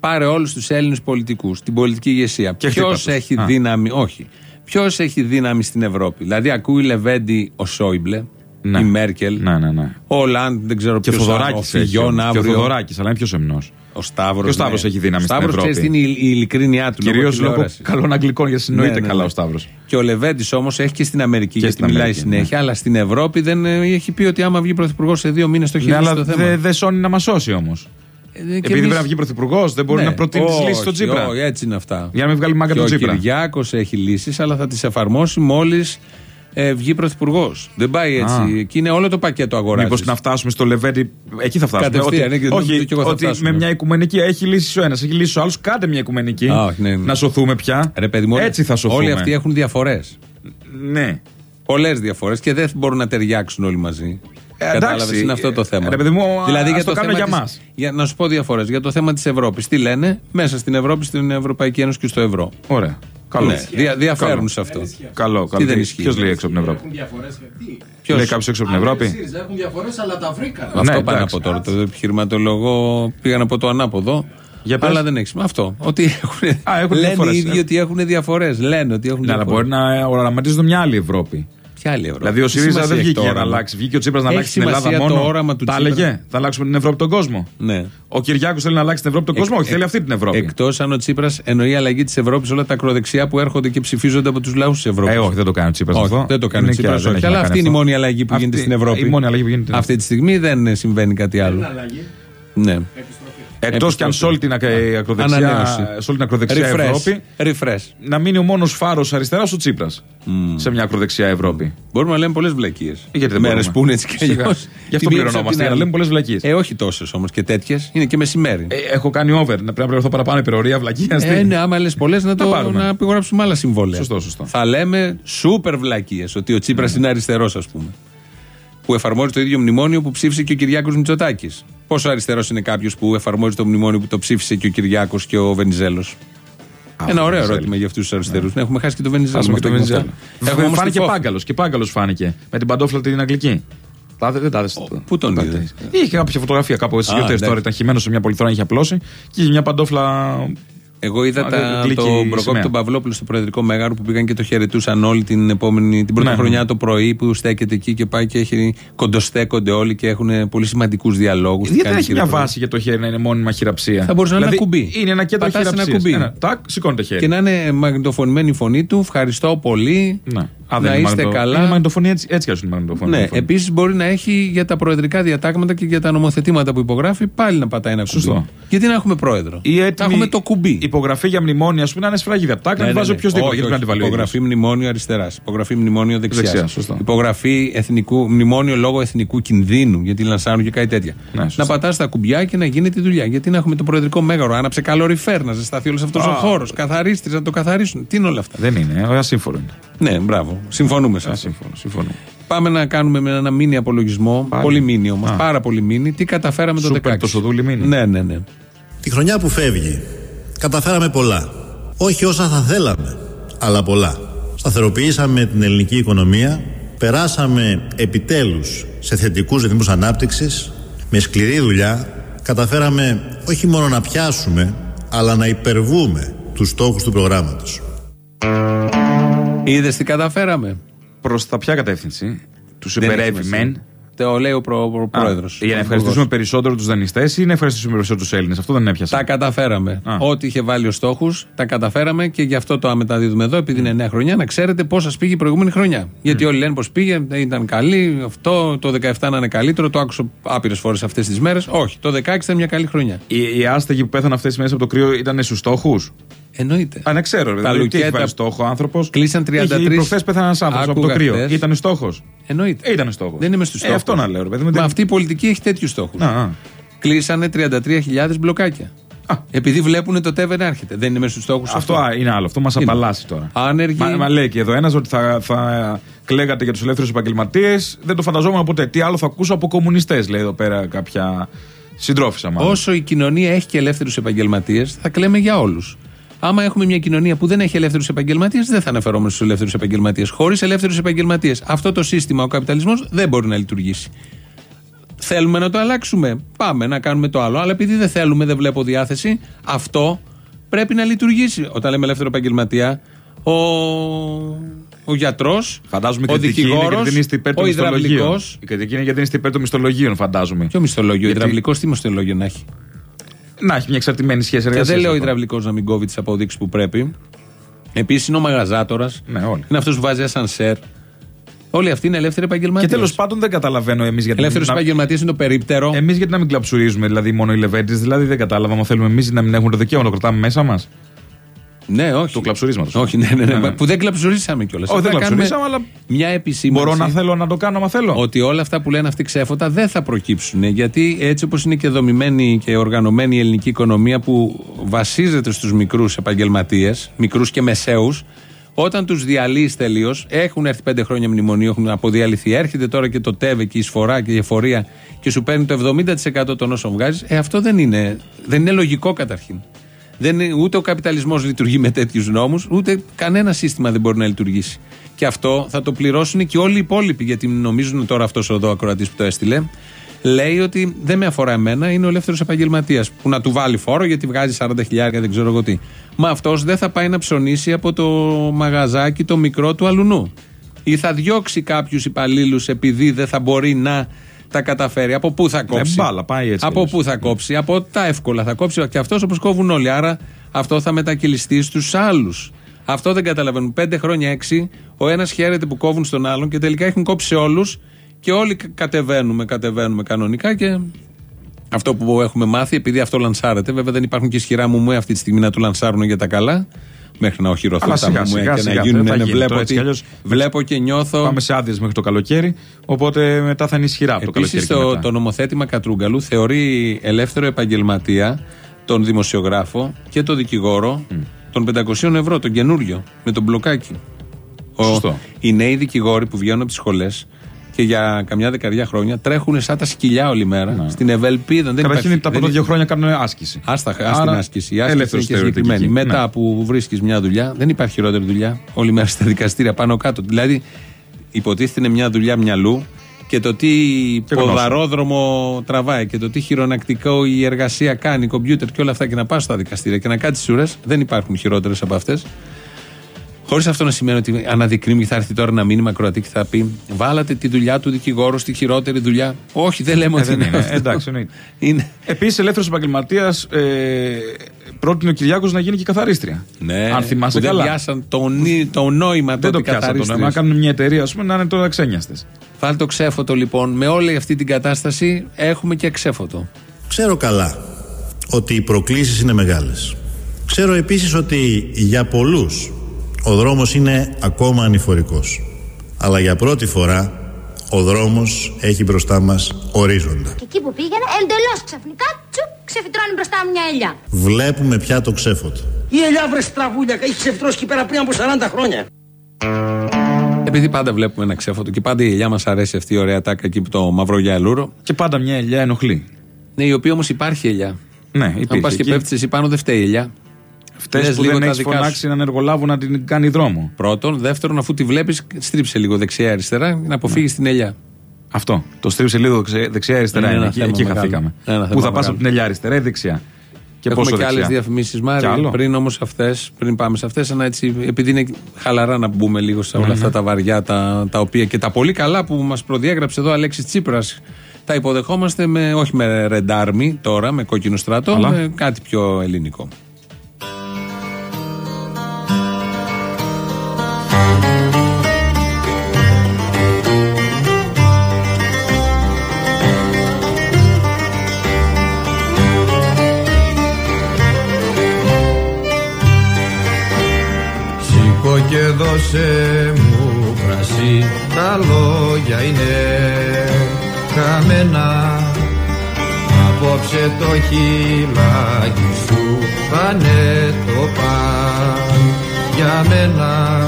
S2: Πάρε όλους τους Έλληνες πολιτικούς, την πολιτική ηγεσία.
S3: Και
S2: Ποιος
S3: χτύπα τους.
S2: έχει
S3: Α.
S2: δύναμη, όχι. Ποιος έχει δύναμη στην Ευρώπη; Δηλαδή, ακούει Λεβέντη ο Σόιμπλε,
S3: Ναι.
S2: η Μέρκελ,
S3: ναι, ναι, ναι.
S2: ο Λαντ, δεν ξέρω
S3: Και ο
S2: ποιος άλλος, ο
S3: Θοδωράκη έχει.
S2: Φιγιόν
S3: όμως. Και ο
S2: αύριο.
S3: Θοδωράκης, αλλά είναι πιο σεμνός.
S2: Ο Σταύρος.
S3: Και ο Σταύρος έχει δύναμη στην
S2: Σταύρος,
S3: Ευρώπη.
S2: ξέρεις τι είναι η, η ειλικρίνειά του.
S3: Κυρίως λόγω
S2: τηλεόρασης.
S3: καλών Αγγλικών, γιατί συνοείται
S2: Ναι, ναι,
S3: καλά
S2: ναι.
S3: ο Σταύρος.
S2: Και ο Λεβέντης όμως έχει και στην Αμερική, γιατί
S3: στην
S2: μιλάει
S3: Αμερική,
S2: συνέχεια,
S3: ναι.
S2: αλλά στην Ευρώπη δεν ε, έχει πει ότι άμα βγει πρωθυπουργός σε δύο μήνες το
S3: Ναι,
S2: χειρίζει
S3: αλλά
S2: το θέμα.
S3: δεν δε σώνει να μας σώσει όμως.
S2: Ε, και
S3: Επειδή
S2: εμείς-
S3: πρέπει να βγει πρωθυπουργός, δεν μπορεί
S2: Ναι.
S3: να προτείνεις τι
S2: Όχι,
S3: λύσεις στον Τσίπρα.
S2: όχι, έτσι είναι αυτά.
S3: Για να μην βγάλει μάγκα
S2: Και
S3: τον
S2: ο
S3: Τσίπρα.
S2: Κυριάκος έχει λύσεις, αλλά θα τις εφαρμόσει μόλις ε, βγει πρωθυπουργός. Δεν πάει έτσι.
S3: Α.
S2: Εκεί είναι όλο το πακέτο αγοράζεις.
S3: Μήπως να φτάσουμε στο Λεβέντι. Εκεί θα φτάσουμε.
S2: Κατευθείαν,
S3: ότι,
S2: ναι, και νομίζω
S3: όχι,
S2: και εγώ θα
S3: ότι
S2: φτάσουμε.
S3: με μια οικουμενική έχει λύσει ο ένας, έχει λύσει ο άλλος. Κάντε μια οικουμενική.
S2: Α, όχι, ναι, ναι.
S3: Να σωθούμε πια.
S2: Ρε παιδί μου, όλοι-
S3: Έτσι θα σωθούμε.
S2: Όλοι αυτοί έχουν διαφορές.
S3: Ναι.
S2: Πολλές διαφορές και δεν μπορούν να ταιριάξουν όλοι μαζί.
S3: Ε,
S2: Κατάλαβες,
S3: εντάξει,
S2: είναι αυτό το
S3: ε,
S2: θέμα.
S3: ρε παιδί μου,
S2: δηλαδή
S3: ας
S2: για
S3: το
S2: το,
S3: κάνουμε
S2: θέμα
S3: για
S2: της-
S3: μας.
S2: για να σου πω διαφορέ. Για το θέμα της Ευρώπης. Τι λένε μέσα στην Ευρώπη, στην Ευρωπαϊκή Ένωση και στο ευρώ;
S3: Ωραία. Καλό.
S2: Ναι, δια, διαφέρουν
S3: Καλό.
S2: σε αυτό.
S3: Καλό, καλό.
S2: δεν ισχύει;
S3: Ποιος λέει έξω από την Ευρώπη;
S2: Ποιος;
S3: Λέει κάποιος έξω από την Ευρώπη;
S9: Έχουν διαφορές, αλλά τα βρήκαν.
S2: Αυτό
S3: Ναι,
S2: πάνε
S3: εντάξει.
S2: από τώρα. Το επιχειρηματολογό πήγαν από το ανάποδο.
S3: Για πες.
S2: αλλά δεν έχει σημασία. Αυτό. Ότι έχουν,
S3: Α, έχουν
S2: λένε
S3: διαφορές,
S2: οι ίδιοι
S3: ε.
S2: ότι έχουν διαφορές. Λένε ότι έχουν
S3: Ναι, αλλά
S2: διαφορές.
S3: μπορεί να οραματίζονται μια άλλη Ευρώπη.
S2: Ποια άλλη Ευρώπη.
S3: Δηλαδή ο
S2: Τι
S3: ΣΥΡΙΖΑ
S2: σημασία
S3: δεν
S2: έχει
S3: βγήκε
S2: το
S3: για να
S2: όραμα;
S3: αλλάξει. Βγήκε ο Τσίπρας να
S2: Έχει
S3: αλλάξει την Ελλάδα
S2: σημασία το
S3: μόνο.
S2: όραμα του
S3: Τα
S2: Τσίπρα.
S3: έλεγε. Θα αλλάξουμε την Ευρώπη τον κόσμο.
S2: Ναι.
S3: Ο Κυριάκος θέλει να αλλάξει την Ευρώπη τον κόσμο. Όχι, θέλει αυτή την Ευρώπη.
S2: Εκτός αν ο Τσίπρας εννοεί αλλαγή της Ευρώπης όλα τα ακροδεξιά που έρχονται και ψηφίζονται από τους λαούς της Ευρώπης.
S3: Ε, όχι, δεν το κάνει ο Τσίπρας
S2: Όχι,
S3: αυτό.
S2: δεν το κάνει ο
S3: Είναι
S2: Τσίπρας.
S3: και- δεν
S2: όχι.
S3: έχει
S2: Αλλά
S3: να
S2: αυτή
S3: κάνει
S2: είναι η
S3: αυτό.
S2: μόνη αλλαγή που
S3: Αυτή-
S2: γίνεται στην Ευρώπη.
S3: Η μόνη αλλαγή που γίνεται.
S2: Αυτή τη στιγμή δεν συμβαίνει κάτι άλλο. Ναι.
S3: Εκτός και αν σε όλη την ακ- ακροδεξιά,
S2: Ανανέωση.
S3: σε όλη την ακροδεξιά
S2: Refresh.
S3: Ευρώπη
S2: Refresh.
S3: να μείνει ο μόνος φάρος αριστεράς ο Τσίπρας. Σε μια ακροδεξιά Ευρώπη.
S2: Μπορούμε να λέμε πολλές βλακίες.
S3: Γιατί δεν
S2: Μέρες
S3: μπορούμε.
S2: που είναι έτσι και
S3: Σιγά.
S2: αλλιώς.
S3: Γι' αυτό πληρωνόμαστε, για να λέμε πολλές βλακίες.
S2: Ε, όχι τόσες όμως και τέτοιες. Είναι και μεσημέρι.
S3: Ε, έχω κάνει over. Να πρέπει να πληρωθώ παραπάνω υπερορία βλακία.
S2: Ε, ναι, άμα λες πολλές να, το,
S3: πάρουμε.
S2: να υπογράψουμε άλλα συμβόλαια.
S3: Σωστό, σωστό.
S2: Θα λέμε σούπερ βλακίες ότι ο Τσίπρας είναι αριστερός, ας πούμε. Που εφαρμόζει το ίδιο μνημόνιο που ψήφισε και ο Κυριάκος Μητσοτάκης. Πόσο αριστερός είναι κάποιος που εφαρμόζει το μνημόνιο που το ψήφισε και ο Κυριάκος και ο Βενιζέλος; Ένα ωραίο
S3: Βενιζέλο.
S2: ερώτημα για αυτούς τους αριστερούς. Ναι. Έχουμε χάσει και το Βενιζέλο.
S3: Χάσαμε και
S2: με
S3: το
S2: αυτό και με
S3: Βενιζέλο.
S2: αυτά. Έχουμε όμως
S3: Φάνηκε
S2: τη Φόφ.
S3: πάγκαλος. Και πάγκαλος φάνηκε. Με την παντόφλα την αγγλική. Τάδε, δεν τάδε.
S2: πού τον είδες;
S3: Είχε κάποια φωτογραφία κάπου έτσι.
S2: Α,
S3: Δύο
S2: εντάξει.
S3: τώρα ήταν χειμένο σε μια πολυθρόνα, είχε απλώσει και είχε μια παντόφλα
S2: Εγώ είδα
S3: Α,
S2: τα,
S3: γλύκη
S2: τον Προκόπη
S3: σημαία.
S2: τον Παυλόπουλο στο Προεδρικό Μέγαρο που πήγαν και το χαιρετούσαν όλοι την επόμενη, την πρώτη
S3: Ναι, ναι.
S2: χρονιά το πρωί που στέκεται εκεί και πάει και έχει κοντοστέκονται όλοι και έχουν πολύ σημαντικούς διαλόγους.
S3: Γιατί δεν έχει μια βάση για το χέρι να είναι μόνιμα χειραψία;
S2: Θα μπορούσε να είναι
S3: δηλαδή,
S2: ένα κουμπί.
S3: Είναι ένα κέντρο
S2: Πατάς ένα
S3: χειραψίας.
S2: κουμπί.
S3: Ένα, τάκ, σηκώνεται χέρι.
S2: Και να είναι μαγνητοφωνημένη η φωνή του. Ευχαριστώ πολύ.
S3: Ναι. Α, δεν
S2: να
S3: είναι
S2: είστε
S3: μαγνητο-
S2: καλά.
S3: Είναι μαγνητοφωνία έτσι, έτσι κι αλλιώς είναι μαγνητοφωνία.
S2: Ναι, επίσης μπορεί να έχει για τα προεδρικά διατάγματα και για τα νομοθετήματα που υπογράφει πάλι να πατάει ένα
S3: Σωστό.
S2: κουμπί. Γιατί να έχουμε πρόεδρο.
S3: Ή
S2: να
S3: έτοιμη
S2: έχουμε το κουμπί.
S3: Υπογραφή για μνημόνια, ας πούμε, να είναι σφραγίδα. Τάκ, να
S2: Ναι,
S3: τη
S2: ναι,
S3: βάζει
S2: ναι.
S3: οποιοδήποτε.
S2: Όχι,
S3: Γιατί πρέπει να τη
S2: όχι.
S3: βάλει. ο ίδιος.
S2: Υπογραφή μνημόνιο αριστεράς. Υπογραφή μνημόνιο δεξιάς.
S3: Δεξιά, σωστό.
S2: Υπογραφή εθνικού, μνημόνιο λόγω εθνικού κινδύνου. Γιατί λανσάρουν και κάτι τέτοια.
S3: Ναι, σωστά.
S2: να πατάς τα κουμπιά και να γίνει τη δουλειά. Γιατί να έχουμε το προεδρικό μέγαρο. Άναψε καλοριφέρ, να ζεσταθεί όλος αυτός ο
S3: Α.
S2: χώρος. Καθαρίστρες να το καθαρίσουν. Τι είναι όλα αυτά;
S3: Δεν είναι, ε, ασύμφορο είναι.
S2: Ναι, μπράβο. Συμφωνούμε σε αυτό.
S3: Ασύμφορο, συμφωνώ.
S2: Πάμε να κάνουμε με ένα μίνι απολογισμό.
S3: Πάλι.
S2: Πολύ μίνι όμω.
S3: Α.
S2: Πάρα πολύ μίνι. Τι καταφέραμε το
S3: Σούπερ
S2: 16.
S3: τόσο δούλη μίνι.
S2: Ναι, ναι, ναι.
S1: Τη χρονιά που φεύγει, καταφέραμε πολλά. Όχι όσα θα θέλαμε, αλλά πολλά. Σταθεροποιήσαμε την ελληνική οικονομία, περάσαμε επιτέλους σε θετικούς ρυθμούς ανάπτυξης, με σκληρή δουλειά, καταφέραμε όχι μόνο να πιάσουμε, αλλά να υπερβούμε τους στόχους του προγράμματος.
S2: Είδες τι καταφέραμε;
S3: Προς τα ποια κατεύθυνση; Τους
S2: Δεν έχει
S3: υπερεύει
S2: σημασία.
S3: μεν.
S2: Το λέει ο προ, προ, πρόεδρος.
S3: Για να ευχαριστήσουμε περισσότερο τους δανειστές ή να ευχαριστήσουμε περισσότερο τους Έλληνες; Αυτό δεν έπιασε.
S2: Τα καταφέραμε.
S3: Α.
S2: Ό,τι είχε βάλει ο στόχους, τα καταφέραμε και γι' αυτό το μεταδίδουμε εδώ, επειδή είναι νέα χρονιά, να ξέρετε πώς σας πήγε η προηγούμενη χρονιά. Γιατί όλοι λένε πω πήγε, δεν ήταν καλή, αυτό, το 17 να είναι καλύτερο. Το άκουσα άπειρες φορές αυτές τις μέρες. Όχι, το 16 ήταν μια καλή χρονιά.
S3: Οι, οι άστεγοι που πέθαναν αυτές τις μέρες από το κρύο ήταν στους στόχους;
S2: Εννοείται.
S3: Α, ναι, ξέρω.
S2: Τα
S3: Δηλαδή, τι έχει
S2: λουκέτα
S3: βάλει στόχο ο άνθρωπος.
S2: κλείσαν 33.
S3: Προχθές πέθανε ένας άνθρωπος από το
S2: Άκουγα
S3: κρύο.
S2: χθες.
S3: Ήταν στόχος.
S2: Εννοείται.
S3: Ήταν στόχος.
S2: Δεν είμαι στους στόχους.
S3: Ε, αυτό να λέω, ρε παιδί μου.
S2: Μα
S3: δεν-
S2: αυτή η πολιτική έχει τέτοιους στόχους.
S3: Α, α.
S2: Κλείσανε 33.000 μπλοκάκια.
S3: Α.
S2: Επειδή βλέπουν το ΤΕΒΕ να έρχεται. Δεν είναι μέσα στους στόχους
S3: Αυτό α, είναι άλλο. Αυτό μας
S2: Είναι.
S3: απαλλάσσει τώρα.
S2: Άνεργοι.
S3: Μα, μα λέει και εδώ ένας ότι θα, θα κλαίγατε για τους ελεύθερους επαγγελματίες. Δεν το φανταζόμουν ποτέ. Τι άλλο θα ακούσω από κομμουνιστές, λέει εδώ πέρα κάποια συντρόφισσα μάλλον.
S2: Όσο η κοινωνία έχει και ελεύθερους επαγγελματίες, θα κλαίμε για όλους. Άμα έχουμε μια κοινωνία που δεν έχει ελεύθερους επαγγελματίες, δεν θα αναφερόμαστε στους ελεύθερους επαγγελματίες. Χωρίς ελεύθερους επαγγελματίες, αυτό το σύστημα, ο καπιταλισμός, δεν μπορεί να λειτουργήσει. Θέλουμε να το αλλάξουμε. Πάμε να κάνουμε το άλλο. Αλλά επειδή δεν θέλουμε, δεν βλέπω διάθεση, αυτό πρέπει να λειτουργήσει. Όταν λέμε ελεύθερο επαγγελματία, ο, ο γιατρός,
S3: Φαντάζομαι η
S2: ο
S3: κριτική είναι
S2: δικηγόρος,
S3: γιατί δεν είστε υπέρ των
S2: ο
S3: μισθολογίων.
S2: υδραυλικός.
S3: Η κριτική είναι γιατί δεν είστε υπέρ των μισθολογίων, φαντάζομαι.
S2: Ποιο μισθολόγιο, ο
S3: Γιατί-
S2: υδραυλικός, τι μισθολόγιο να έχει;
S3: Να έχει μια εξαρτημένη σχέση
S2: Και
S3: εργασίας.
S2: δεν λέω ο υδραυλικός να μην κόβει τις αποδείξεις που πρέπει. Επίσης είναι ο μαγαζάτορας.
S3: Ναι, όλοι.
S2: Είναι αυτός που βάζει ασανσέρ. Όλοι αυτοί είναι ελεύθεροι
S3: Και
S2: επαγγελματίε.
S3: τέλος πάντων δεν καταλαβαίνω εμείς γιατί.
S2: Ελεύθερο
S3: να-
S2: επαγγελματίες είναι το περίπτερο.
S3: Εμείς γιατί να μην κλαψουρίζουμε δηλαδή μόνο οι λεβέντες, δηλαδή δεν κατάλαβα. Αν θέλουμε εμείς να μην έχουμε το δικαίωμα να το κρατάμε μέσα μας.
S2: Ναι, όχι.
S3: Του κλαψουρίσματος.
S2: Όχι, ναι, ναι, ναι,
S3: Ναι, ναι.
S2: Που δεν κλαψουρίσαμε κιόλας.
S3: Όχι, δεν κλαψουρίσαμε, αλλά
S2: Μια επισήμανση.
S3: μπορώ να θέλω να το κάνω, άμα θέλω.
S2: Ότι όλα αυτά που λένε αυτοί ξέφωτα δεν θα προκύψουν. Γιατί έτσι όπως είναι και δομημένη και οργανωμένη η ελληνική οικονομία που βασίζεται στους μικρούς επαγγελματίες, μικρούς και μεσαίους, όταν τους διαλύεις τελείως, έχουν έρθει πέντε χρόνια μνημονίου, έχουν αποδιαλυθεί. Έρχεται τώρα και το ΤΕΒΕ και η εισφορά και η εφορία και σου παίρνει το 70% των όσων βγάζεις. Ε, αυτό δεν είναι, δεν είναι λογικό καταρχήν. Δεν είναι, ούτε ο καπιταλισμός λειτουργεί με τέτοιους νόμους, ούτε κανένα σύστημα δεν μπορεί να λειτουργήσει. Και αυτό θα το πληρώσουν και όλοι οι υπόλοιποι, γιατί νομίζουν τώρα αυτός εδώ ακροατής που το έστειλε. Λέει ότι δεν με αφορά εμένα, είναι ο ελεύθερος επαγγελματίας. Που να του βάλει φόρο γιατί βγάζει 40 χιλιάρια, δεν ξέρω εγώ τι. Μα αυτός δεν θα πάει να ψωνίσει από το μαγαζάκι το μικρό του αλουνού. Ή θα διώξει κάποιους υπαλλήλους επειδή δεν θα μπορεί να τα καταφέρει. Από πού θα κόψει.
S3: μπάλα, πάει έτσι
S2: Από
S3: αλλιώς.
S2: πού θα κόψει. Από τα εύκολα θα κόψει. Και αυτός όπως κόβουν όλοι. Άρα αυτό θα μετακυλιστεί στους άλλους. Αυτό δεν καταλαβαίνουν. Πέντε χρόνια, έξι, ο ένας χαίρεται που κόβουν στον άλλον και τελικά έχουν κόψει όλους και όλοι κα- κατεβαίνουμε, κατεβαίνουμε κανονικά και αυτό που έχουμε μάθει, επειδή αυτό λανσάρεται, βέβαια δεν υπάρχουν και ισχυρά μου αυτή τη στιγμή να το λανσάρουν για τα καλά. Μέχρι να οχυρωθούν
S3: Αλλά
S2: τα
S3: σιγά,
S2: μου
S3: σιγά,
S2: και
S3: σιγά,
S2: να
S3: δεν
S2: γίνουν.
S3: θα
S2: ναι,
S3: γίνει
S2: βλέπω,
S3: τώρα, έτσι κι
S2: ότι,
S3: αλλιώς.
S2: βλέπω και νιώθω.
S3: Πάμε σε άδειες μέχρι το καλοκαίρι. Οπότε μετά θα είναι ισχυρά από το καλοκαίρι.
S2: Επίση,
S3: και
S2: το,
S3: μετά.
S2: το νομοθέτημα Κατρούγκαλου θεωρεί ελεύθερο επαγγελματία τον δημοσιογράφο και τον δικηγόρο των 500 ευρώ, τον καινούριο, με τον μπλοκάκι. Ο-
S3: Σωστό.
S2: οι νέοι δικηγόροι που βγαίνουν από τις σχολές και για καμιά δεκαριά χρόνια τρέχουν σαν τα σκυλιά όλη μέρα στην ευελπίδα. Δεν
S3: Καταρχήν
S2: υπάρχει-
S3: τα
S2: δεν
S3: πρώτα δύο
S2: είναι-
S3: χρόνια κάνουν άσκηση.
S2: Άστα, άστα
S3: Άρα,
S2: την άσκηση. Η άσκηση
S3: ελεύθερος
S2: είναι και συγκεκριμένη.
S3: θεωρητική.
S2: Μετά
S3: Ναι.
S2: που βρίσκεις μια δουλειά, δεν υπάρχει χειρότερη δουλειά. Όλη μέρα στα δικαστήρια πάνω κάτω. Δηλαδή, υποτίθεται είναι μια δουλειά μυαλού και το τι
S3: γνώση.
S2: ποδαρόδρομο τραβάει και το τι χειρονακτικό η εργασία κάνει, κομπιούτερ και όλα αυτά και να πας στα δικαστήρια και να κάτσεις τις ουρέ, δεν υπάρχουν χειρότερες από αυτές. Χωρίς αυτό να σημαίνει ότι αναδεικνύουμε και θα έρθει τώρα ένα μήνυμα ακροατή και θα πει Βάλατε τη δουλειά του δικηγόρου στη χειρότερη δουλειά. Όχι, δεν λέμε
S3: Ε,
S2: ότι
S3: δεν
S2: είναι.
S3: είναι.
S2: αυτό.
S3: Εντάξει, εννοείται.
S2: είναι.
S3: Επίσης, ελεύθερος επαγγελματίας ε, πρότεινε ο Κυριάκος να γίνει και καθαρίστρια.
S2: Ναι,
S3: Αν θυμάσαι
S2: που δεν
S3: καλά.
S2: πιάσαν το, νι- το νόημα
S3: Δεν το
S2: τότε
S3: πιάσαν το
S2: καθαρίστριες.
S3: νόημα. Να κάνουν μια εταιρεία, ας πούμε, να είναι τώρα ξένιαστες.
S2: Βάλτε το ξέφωτο λοιπόν. Με όλη αυτή την κατάσταση έχουμε και ξέφωτο.
S1: Ξέρω καλά ότι οι προκλήσεις είναι μεγάλες. Ξέρω επίσης ότι για πολλούς ο δρόμος είναι ακόμα ανηφορικός. Αλλά για πρώτη φορά ο δρόμος έχει μπροστά μας ορίζοντα.
S10: Και εκεί που πήγαινε, εντελώς ξαφνικά, τσουπ, ξεφυτρώνει μπροστά μου μια ελιά.
S1: Βλέπουμε πια το ξέφωτο.
S9: Η ελιά βρε στραβούλια, έχει ξεφτρώσει εκεί πέρα πριν από 40 χρόνια.
S2: Επειδή πάντα βλέπουμε ένα ξέφωτο και πάντα η ελιά μας αρέσει αυτή η ωραία τάκα εκεί που το μαύρο γυαλούρο.
S3: Και πάντα μια ελιά ενοχλεί.
S2: Ναι, η οποία όμως υπάρχει ελιά.
S3: Ναι,
S2: Αν
S3: υπήρχε.
S2: πα και
S3: εκεί.
S2: πέφτεις εσύ πάνω, δεν φταίει η ελιά.
S3: Αυτές
S2: Λες
S3: που
S2: λίγο
S3: δεν
S2: τα
S3: έχεις
S2: δικά σου.
S3: φωνάξει έναν εργολάβο να την κάνει δρόμο.
S2: Πρώτον. Δεύτερον, αφού τη βλέπεις, στρίψε λίγο δεξιά-αριστερά να αποφύγεις την ελιά.
S3: Αυτό. Το στρίψε λίγο δεξιά-αριστερά.
S2: Είναι
S3: Είναι
S2: ένα
S3: εκεί,
S2: θέμα
S3: εκεί
S2: μεγάλο.
S3: χαθήκαμε.
S2: Ένα θέμα
S3: Πού θα πας
S2: μεγάλο.
S3: από την ελιά αριστερά ή δεξιά; Και
S2: Έχουμε
S3: πόσο
S2: και άλλες
S3: δεξιά;
S2: διαφημίσεις,
S3: Κι
S2: Μάρια.
S3: άλλο;
S2: Πριν όμως αυτές, πριν πάμε σε αυτές, έτσι, επειδή είναι χαλαρά να μπούμε λίγο σε όλα αυτά τα βαριά, τα, τα οποία και τα πολύ καλά που μας προδιέγραψε εδώ ο Αλέξης Τσίπρας. Τα υποδεχόμαστε με, όχι με ρεντάρμι τώρα, με κόκκινο στράτο,
S3: Αλλά.
S2: με κάτι πιο ελληνικό.
S11: Δώσε μου κρασί Τα λόγια είναι καμένα Απόψε το χειλάκι σου πάνε το παν για μένα.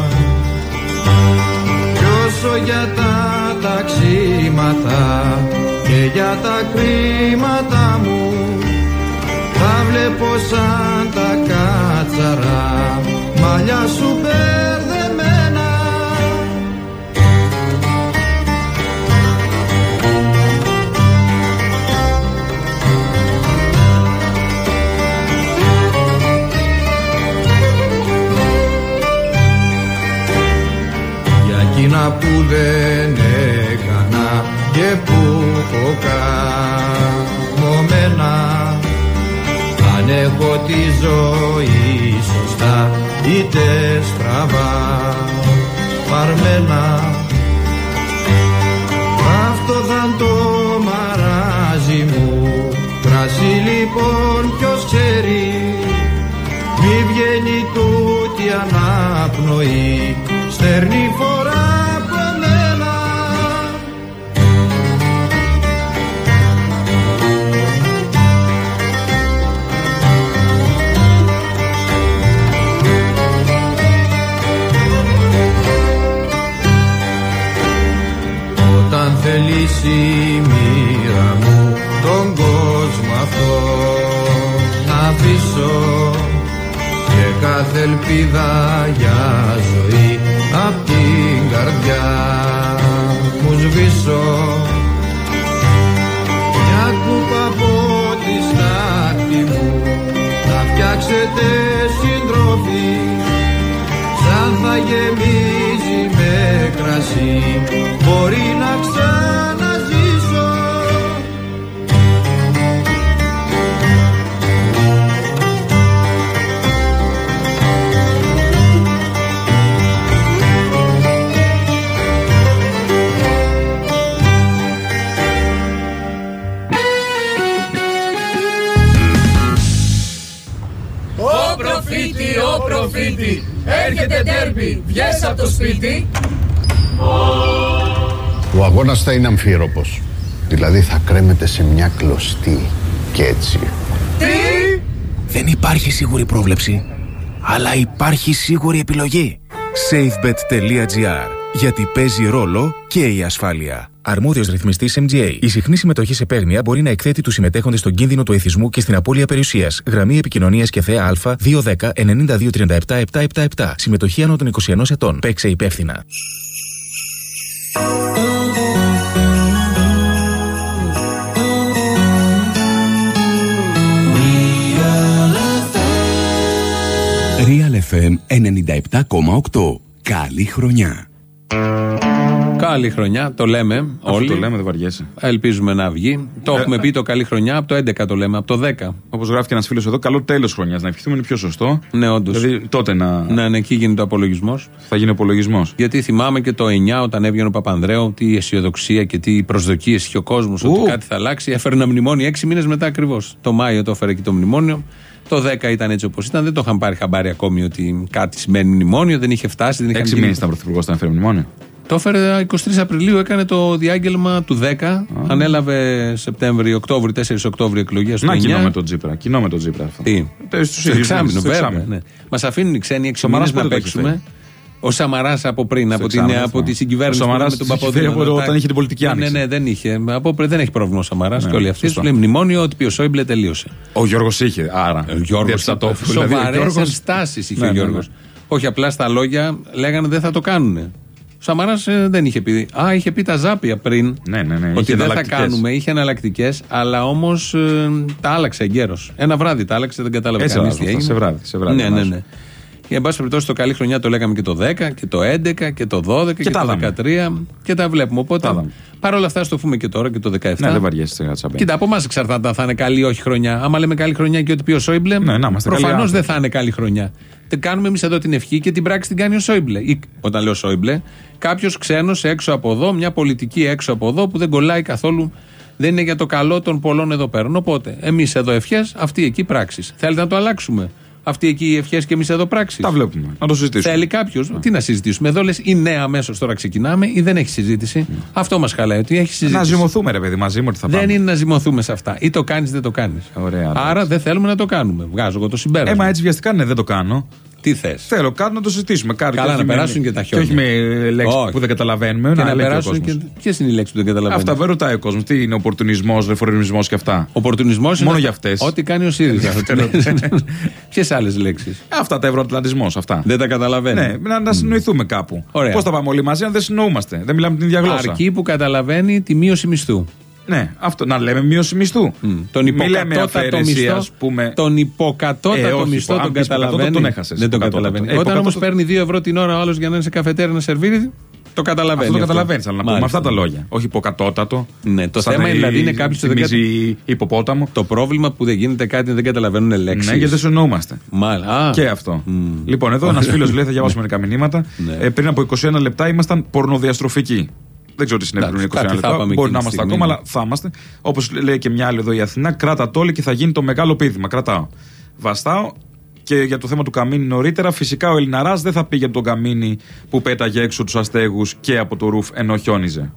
S11: Κι όσο για τα ταξίματα και για τα κρίματα μου τα βλέπω σαν τα κάτσαρα. Μαλλιά σου μπερδεμένα Για εκείνα που δεν έκανα και που έχω καμωμένα αν έχω τη ζωή σωστά είτε στραβά. Παρμένα αυτό θα είναι το μαράζι μου. Κρασί λοιπόν ποιος ξέρει. Μη βγαίνει τούτη αναπνοή ελπίδα για ζωή απ' την καρδιά μου σβήσω. Μια κούπα από τη στάχτη μου να φτιάξετε συντροφή. Σαν θα γεμίζει με κρασί
S9: έρχεται τέρπι, βγες από το σπίτι.
S12: Ο αγώνας θα είναι αμφίροπος. Δηλαδή θα κρέμεται σε μια κλωστή και έτσι.
S9: Τι!
S13: Δεν υπάρχει σίγουρη πρόβλεψη, αλλά υπάρχει σίγουρη επιλογή. SafeBet.gr γιατί παίζει ρόλο και η ασφάλεια. Αρμόδιος ρυθμιστής MGA. Η συχνή συμμετοχή σε παίρνια μπορεί να εκθέτει τους συμμετέχοντες στον κίνδυνο του εθισμού και στην απώλεια περιουσίας. Γραμμή επικοινωνίας και θεά Α210-9237-777. Συμμετοχή άνω των 21 ετών. Παίξε υπεύθυνα. Real FM 97,8. Καλή χρονιά.
S2: Καλή χρονιά, το λέμε
S3: Αφού
S2: όλοι.
S3: το λέμε, δεν βαριέσαι.
S2: Ελπίζουμε να βγει. Το
S3: Ε,
S2: έχουμε πει το καλή χρονιά, από το 11 το λέμε, από το 10.
S3: Όπως γράφει και ένας φίλος εδώ, καλό τέλος χρονιάς. Να ευχηθούμε είναι πιο σωστό.
S2: Ναι, όντως.
S3: Δηλαδή τότε να
S2: Ναι, ναι, εκεί γίνεται ο απολογισμός.
S3: θα γίνει απολογισμός.
S2: Γιατί θυμάμαι και το 9 όταν έβγαινε ο Παπανδρέου, τι αισιοδοξία και τι προσδοκίες είχε ο κόσμος ότι κάτι θα αλλάξει. Έφερε ένα μνημόνιο 6 μήνες μετά ακριβώς. Το Μάιο το έφερε και το μνημόνιο. Το 10 ήταν έτσι όπως ήταν. Δεν το είχαν πάρει χαμπάρι ακόμη ότι κάτι σημαίνει μνημόνιο. Δεν είχε φτάσει. Δεν είχαν
S3: Έξι
S2: γίνει-
S3: μήνες ήταν πρωθυπουργός όταν έφερε μνημόνιο.
S2: Το έφερε 23 Απριλίου, έκανε το διάγγελμα του 10. Ανέλαβε Σεπτέμβρη, Οκτώβρη, 4 Οκτώβρη εκλογές.
S3: Να κοινό με τον Τζίπρα. Κοινό με τον Τζίπρα αυτό.
S2: Τι;
S3: Ε, στους
S2: Στο
S3: ίδιους
S2: εξάμεινο,
S3: μήνες, στο
S2: βέβαια.
S3: εξάμηνο.
S2: Ναι. Μας αφήνουν οι ξένοι 6
S3: Σαμαράς
S2: μήνες να
S3: πότε το έχεις
S2: παίξουμε. Ο Σαμαράς από πριν, από την,
S3: εξάμηνο,
S2: από τη
S3: θυμάμαι.
S2: συγκυβέρνηση
S3: Ο
S2: που
S3: Σαμαράς
S2: είχαμε τον
S3: είχε φέρει
S2: Παπαδήμο.
S3: από όταν είχε την πολιτική
S2: Ναι,
S3: άνοιξη.
S2: Ναι, ναι, δεν είχε. Από πριν δεν έχει πρόβλημα ο Σαμαράς
S3: Ναι,
S2: και όλοι αυτοί.
S3: σωστό.
S2: Του λέει μνημόνιο ότι πει ο Σόιμπλε τελείωσε.
S3: Ο Γιώργος είχε, άρα.
S2: Ο Γιώργος.
S3: Διαψατόπουλο, δηλαδή, ο
S2: Σοβαρές
S3: Γιώργος-
S2: ενστάσεις είχε
S3: Ναι,
S2: ο
S3: ναι,
S2: Γιώργος.
S3: ναι.
S2: Όχι απλά στα λόγια λέγανε δεν θα το κάνουν. Ο Σαμαράς δεν είχε πει. Α, είχε πει τα ζάπια πριν.
S3: Ναι, ναι, ναι.
S2: Ότι
S3: είχε
S2: δεν θα
S3: εναλλακτικές.
S2: κάνουμε, είχε εναλλακτικές, αλλά όμως τα άλλαξε εγκαίρως. Ένα βράδυ τα άλλαξε, δεν κατάλαβε
S3: Έτσι
S2: κανείς
S3: αλλάζουν
S2: τι
S3: αυτά,
S2: έγινε.
S3: σε βράδυ, σε βράδυ
S2: ναι, ναι,
S3: αλλάζουν.
S2: ναι. Και εν πάση περιπτώσει το καλή χρονιά το λέγαμε και το 10 και το 11 και το 12 και,
S3: τα
S2: το
S3: είδαμε.
S2: 13 και τα βλέπουμε. Οπότε παρ' όλα αυτά, στο πούμε και τώρα και το 17.
S3: Ναι, δεν βαριέσαι σιγά τσαμπέ.
S2: Κοίτα, από εμάς εξαρτάται αν θα είναι καλή ή όχι χρονιά. Άμα λέμε καλή χρονιά και ό,τι πει ο Σόιμπλε,
S3: Ναι, να είμαστε καλοί
S2: προφανώς δεν
S3: άνθρωποι.
S2: θα είναι καλή χρονιά. Δεν κάνουμε εμείς εδώ την ευχή και την πράξη την κάνει ο Σόιμπλε. Ή, όταν λέω Σόιμπλε, κάποιος ξένος έξω από εδώ, μια πολιτική έξω από εδώ που δεν κολλάει καθόλου. Δεν είναι για το καλό των πολλών εδώ πέρα. Οπότε, εμείς εδώ ευχές, αυτοί εκεί πράξει. Θέλετε να το αλλάξουμε; Αυτοί εκεί οι ευχές και εμείς εδώ πράξεις.
S3: Τα βλέπουμε. Να το συζητήσουμε.
S2: Θέλει κάποιος. Τι να συζητήσουμε. Εδώ λες ή ναι, αμέσως τώρα ξεκινάμε ή δεν έχει συζήτηση. Αυτό μας χαλάει. Ότι έχει συζήτηση.
S3: Να ζυμωθούμε, ρε παιδί, μαζί μου ότι θα
S2: Δεν
S3: πάμε.
S2: είναι να ζυμωθούμε σε αυτά. Ή το κάνεις ή δεν το κάνεις.
S3: Ωραία.
S2: Άρα δεν θέλουμε να το κάνουμε. Βγάζω εγώ το
S3: Ε,
S2: συμπέρασμα.
S3: μα έτσι βιαστικά ναι, δεν το κάνω.
S2: Τι θες;
S3: Θέλω κάτι να το συζητήσουμε. Κάτι
S2: Καλά,
S3: και όχι
S2: να
S3: με-
S2: περάσουν και τα χιόνια.
S3: Και όχι με λέξεις
S2: Όχι.
S3: που δεν καταλαβαίνουμε.
S2: Και
S3: να,
S2: να
S3: λέει και ο
S2: περάσουν
S3: κόσμος.
S2: και. Ποιες είναι οι λέξεις που δεν καταλαβαίνω.
S3: Αυτά δεν ρωτάει ο κόσμος. Τι είναι οπορτουνισμός, ρεφορμισμό και αυτά;
S2: Οπορτουνισμός
S3: Μόνο για αυτές.
S2: Ό,τι κάνει ο ΣΥΡΙΖΑ. Ποιες άλλες λέξεις;
S3: Αυτά τα ευρωατλαντισμός, αυτά.
S2: Δεν τα καταλαβαίνει.
S3: Ναι, να, να συνοηθούμε κάπου.
S2: Ωραία.
S3: Πώς θα πάμε όλοι μαζί αν δεν συνοούμαστε; Δεν μιλάμε την ίδια γλώσσα.
S2: Αρκεί που καταλαβαίνει τη μείωση μισθού.
S3: Ναι, αυτό. Να λέμε μείωση μισθού.
S2: Τον
S3: Μη λέμε
S2: υποκατώτατο
S3: αφαίρεση,
S2: μισθό.
S3: ας πούμε.
S2: Τον υποκατώτατο
S3: Ε, όχι,
S2: μισθό
S3: αν
S2: τον
S3: πεις υποκατώτατο,
S2: καταλαβαίνει.
S3: τον έχασες.
S2: Δεν τον
S3: Υποκατώτατο.
S2: καταλαβαίνει.
S3: Ε,
S2: Όταν όμως
S3: υποκατώτατο-
S2: παίρνει 2 ευρώ την ώρα ο άλλος για να είναι σε καφετέρια να σερβίρει, το καταλαβαίνει.
S3: Αυτό το
S2: αυτό.
S3: καταλαβαίνεις, αλλά να πούμε με
S2: Μάλιστα.
S3: αυτά τα λόγια. Όχι υποκατώτατο.
S2: Ναι, το
S3: Σαν
S2: θέμα
S3: να
S2: δηλαδή είναι κάποιος που δεν
S3: θυμίζει υποπόταμο.
S2: Το πρόβλημα που δεν γίνεται κάτι δεν καταλαβαίνουν λέξεις.
S3: Ναι, γιατί δεν συνοούμαστε.
S2: Μάλιστα.
S3: Και αυτό. Λοιπόν, εδώ ένας φίλος λέει: Θα διαβάσουμε μερικά μηνύματα.
S2: Ναι.
S3: Ε, πριν από 21 λεπτά ήμασταν πορνοδιαστροφικοί. Δεν ξέρω τι συνέβη πριν
S2: Εντάξει,
S3: 21
S2: κάτι θα
S3: λεπτά.
S2: είπαμε
S3: Μπορεί
S2: εκείνη
S3: να
S2: τη
S3: είμαστε
S2: στιγμή,
S3: ακόμα,
S2: ναι.
S3: αλλά θα είμαστε. Όπως λέει και μια άλλη εδώ η Αθηνά, κράτα το όλοι και θα γίνει το μεγάλο πείδημα. Κρατάω. Βαστάω. Και για το θέμα του Καμίνη νωρίτερα, φυσικά ο Ελληναράς δεν θα πήγε από τον Καμίνη που πέταγε έξω τους αστέγους και από το ρουφ ενώ χιόνιζε.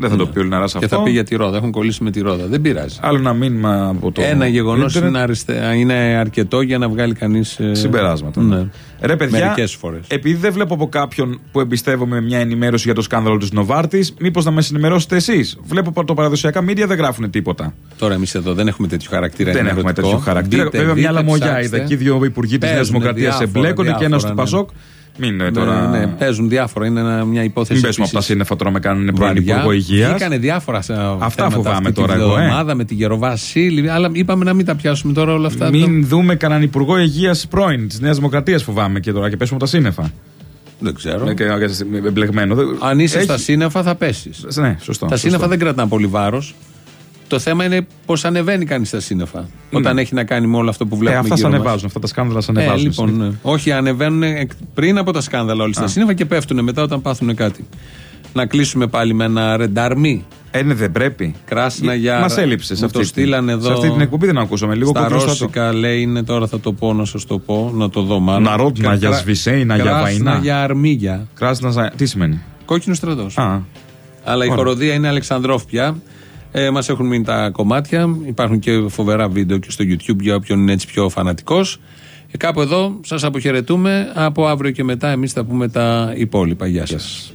S3: Δεν θα το πει ο Ελληναρά αυτό.
S2: Ναι. Και θα πει για τη ρόδα. Έχουν κολλήσει με τη ρόδα. Δεν πειράζει.
S3: Άλλο ένα μήνυμα από το.
S2: Ένα γεγονός
S3: ίντερνετ.
S2: είναι, αριστε- είναι αρκετό για να βγάλει κανείς.
S3: Συμπεράσματα.
S2: Ναι.
S3: Ρε παιδιά,
S2: Μερικές φορές.
S3: επειδή δεν βλέπω από κάποιον που εμπιστεύομαι μια ενημέρωση για το σκάνδαλο τη Νοβάρτη, μήπως να με συνημερώσετε εσείς. Βλέπω ότι τα παραδοσιακά μίντια δεν γράφουν τίποτα.
S2: Τώρα εμείς εδώ δεν έχουμε τέτοιο χαρακτήρα.
S3: δεν έχουμε
S2: ενημερωτικό.
S3: τέτοιο χαρακτήρα.
S2: Μπείτε,
S3: Βέβαια, μια
S2: δείτε,
S3: λαμογιά
S2: ψάξτε.
S3: είδα εκεί δύο υπουργοί της Νέας
S2: Παίζουνε
S3: Δημοκρατίας
S2: διάφορα,
S3: εμπλέκονται και ένα
S2: διάφορα,
S3: του
S2: ναι.
S3: Πασόκ. Μην είναι
S2: Ναι,
S3: τώρα.
S2: ναι, παίζουν διάφορα. Είναι ένα- μια υπόθεση.
S3: Μην πέσουμε από τα
S2: επίσης
S3: σύννεφα τώρα με κάνουν πρώην
S2: βαριά.
S3: Υπουργό Υγείας.
S2: Βγήκανε διάφορα σε
S3: Αυτά
S2: θέματα
S3: φοβάμαι
S2: αυτή
S3: τώρα
S2: τη
S3: εγώ, ε.
S2: εβδομάδα με τη Γεροβασίλη. Αλλά είπαμε να μην τα πιάσουμε τώρα όλα αυτά.
S3: Μην δούμε κανέναν Υπουργό Υγείας πρώην της Νέας Δημοκρατίας φοβάμαι και τώρα και πέσουμε από τα σύννεφα.
S2: Δεν ξέρω.
S3: Ναι, και- και- Εμπλεγμένο.
S2: Αν είσαι
S3: Έχει-
S2: στα σύννεφα θα πέσεις.
S3: Ναι, σωστό.
S2: Τα
S3: σωστό.
S2: σύννεφα δεν κρατάνε πολύ βάρος. Το θέμα είναι πώς ανεβαίνει κανείς στα σύννεφα. Όταν έχει να κάνει με όλο αυτό που
S3: Ε,
S2: βλέπουμε.
S3: αυτά σε
S2: γύρω μας.
S3: ανεβάζουν, αυτά τα σκάνδαλα σε
S2: Ε,
S3: ανεβάζουν.
S2: λοιπόν, ναι. Όχι, ανεβαίνουν εκ- πριν από τα σκάνδαλα όλοι στα
S3: Α.
S2: σύννεφα και πέφτουν μετά όταν πάθουν κάτι. Να κλείσουμε πάλι με ένα ρενταρμί.
S3: Ε, ναι, δεν πρέπει.
S2: Κράσινα για.
S3: Μας έλειψες σε
S2: Μου
S3: αυτή,
S2: το στείλανε εδώ.
S3: σε αυτή την εκπομπή δεν ακούσαμε. Λίγο
S2: Στα
S3: κοντρόστατο.
S2: ρώσικα λέει είναι τώρα θα το πω να σας το πω, να το δω μάλλον.
S3: Ναρότνα για
S2: Κρα-
S3: σβησέινα για
S2: κράσνα
S3: βαϊνά.
S2: για αρμίγια.
S3: Κράσινα, ζα- τι σημαίνει;
S2: Κόκκινο στρατός.
S3: Α,
S2: Αλλά η
S3: Ωραία.
S2: χοροδία είναι Αλεξανδρόφ πια. Ε, μας έχουν μείνει τα κομμάτια. Υπάρχουν και φοβερά βίντεο και στο YouTube για όποιον είναι έτσι πιο φανατικός. Ε, κάπου εδώ σας αποχαιρετούμε. Από αύριο και μετά εμείς θα πούμε τα υπόλοιπα. Γεια
S9: σας.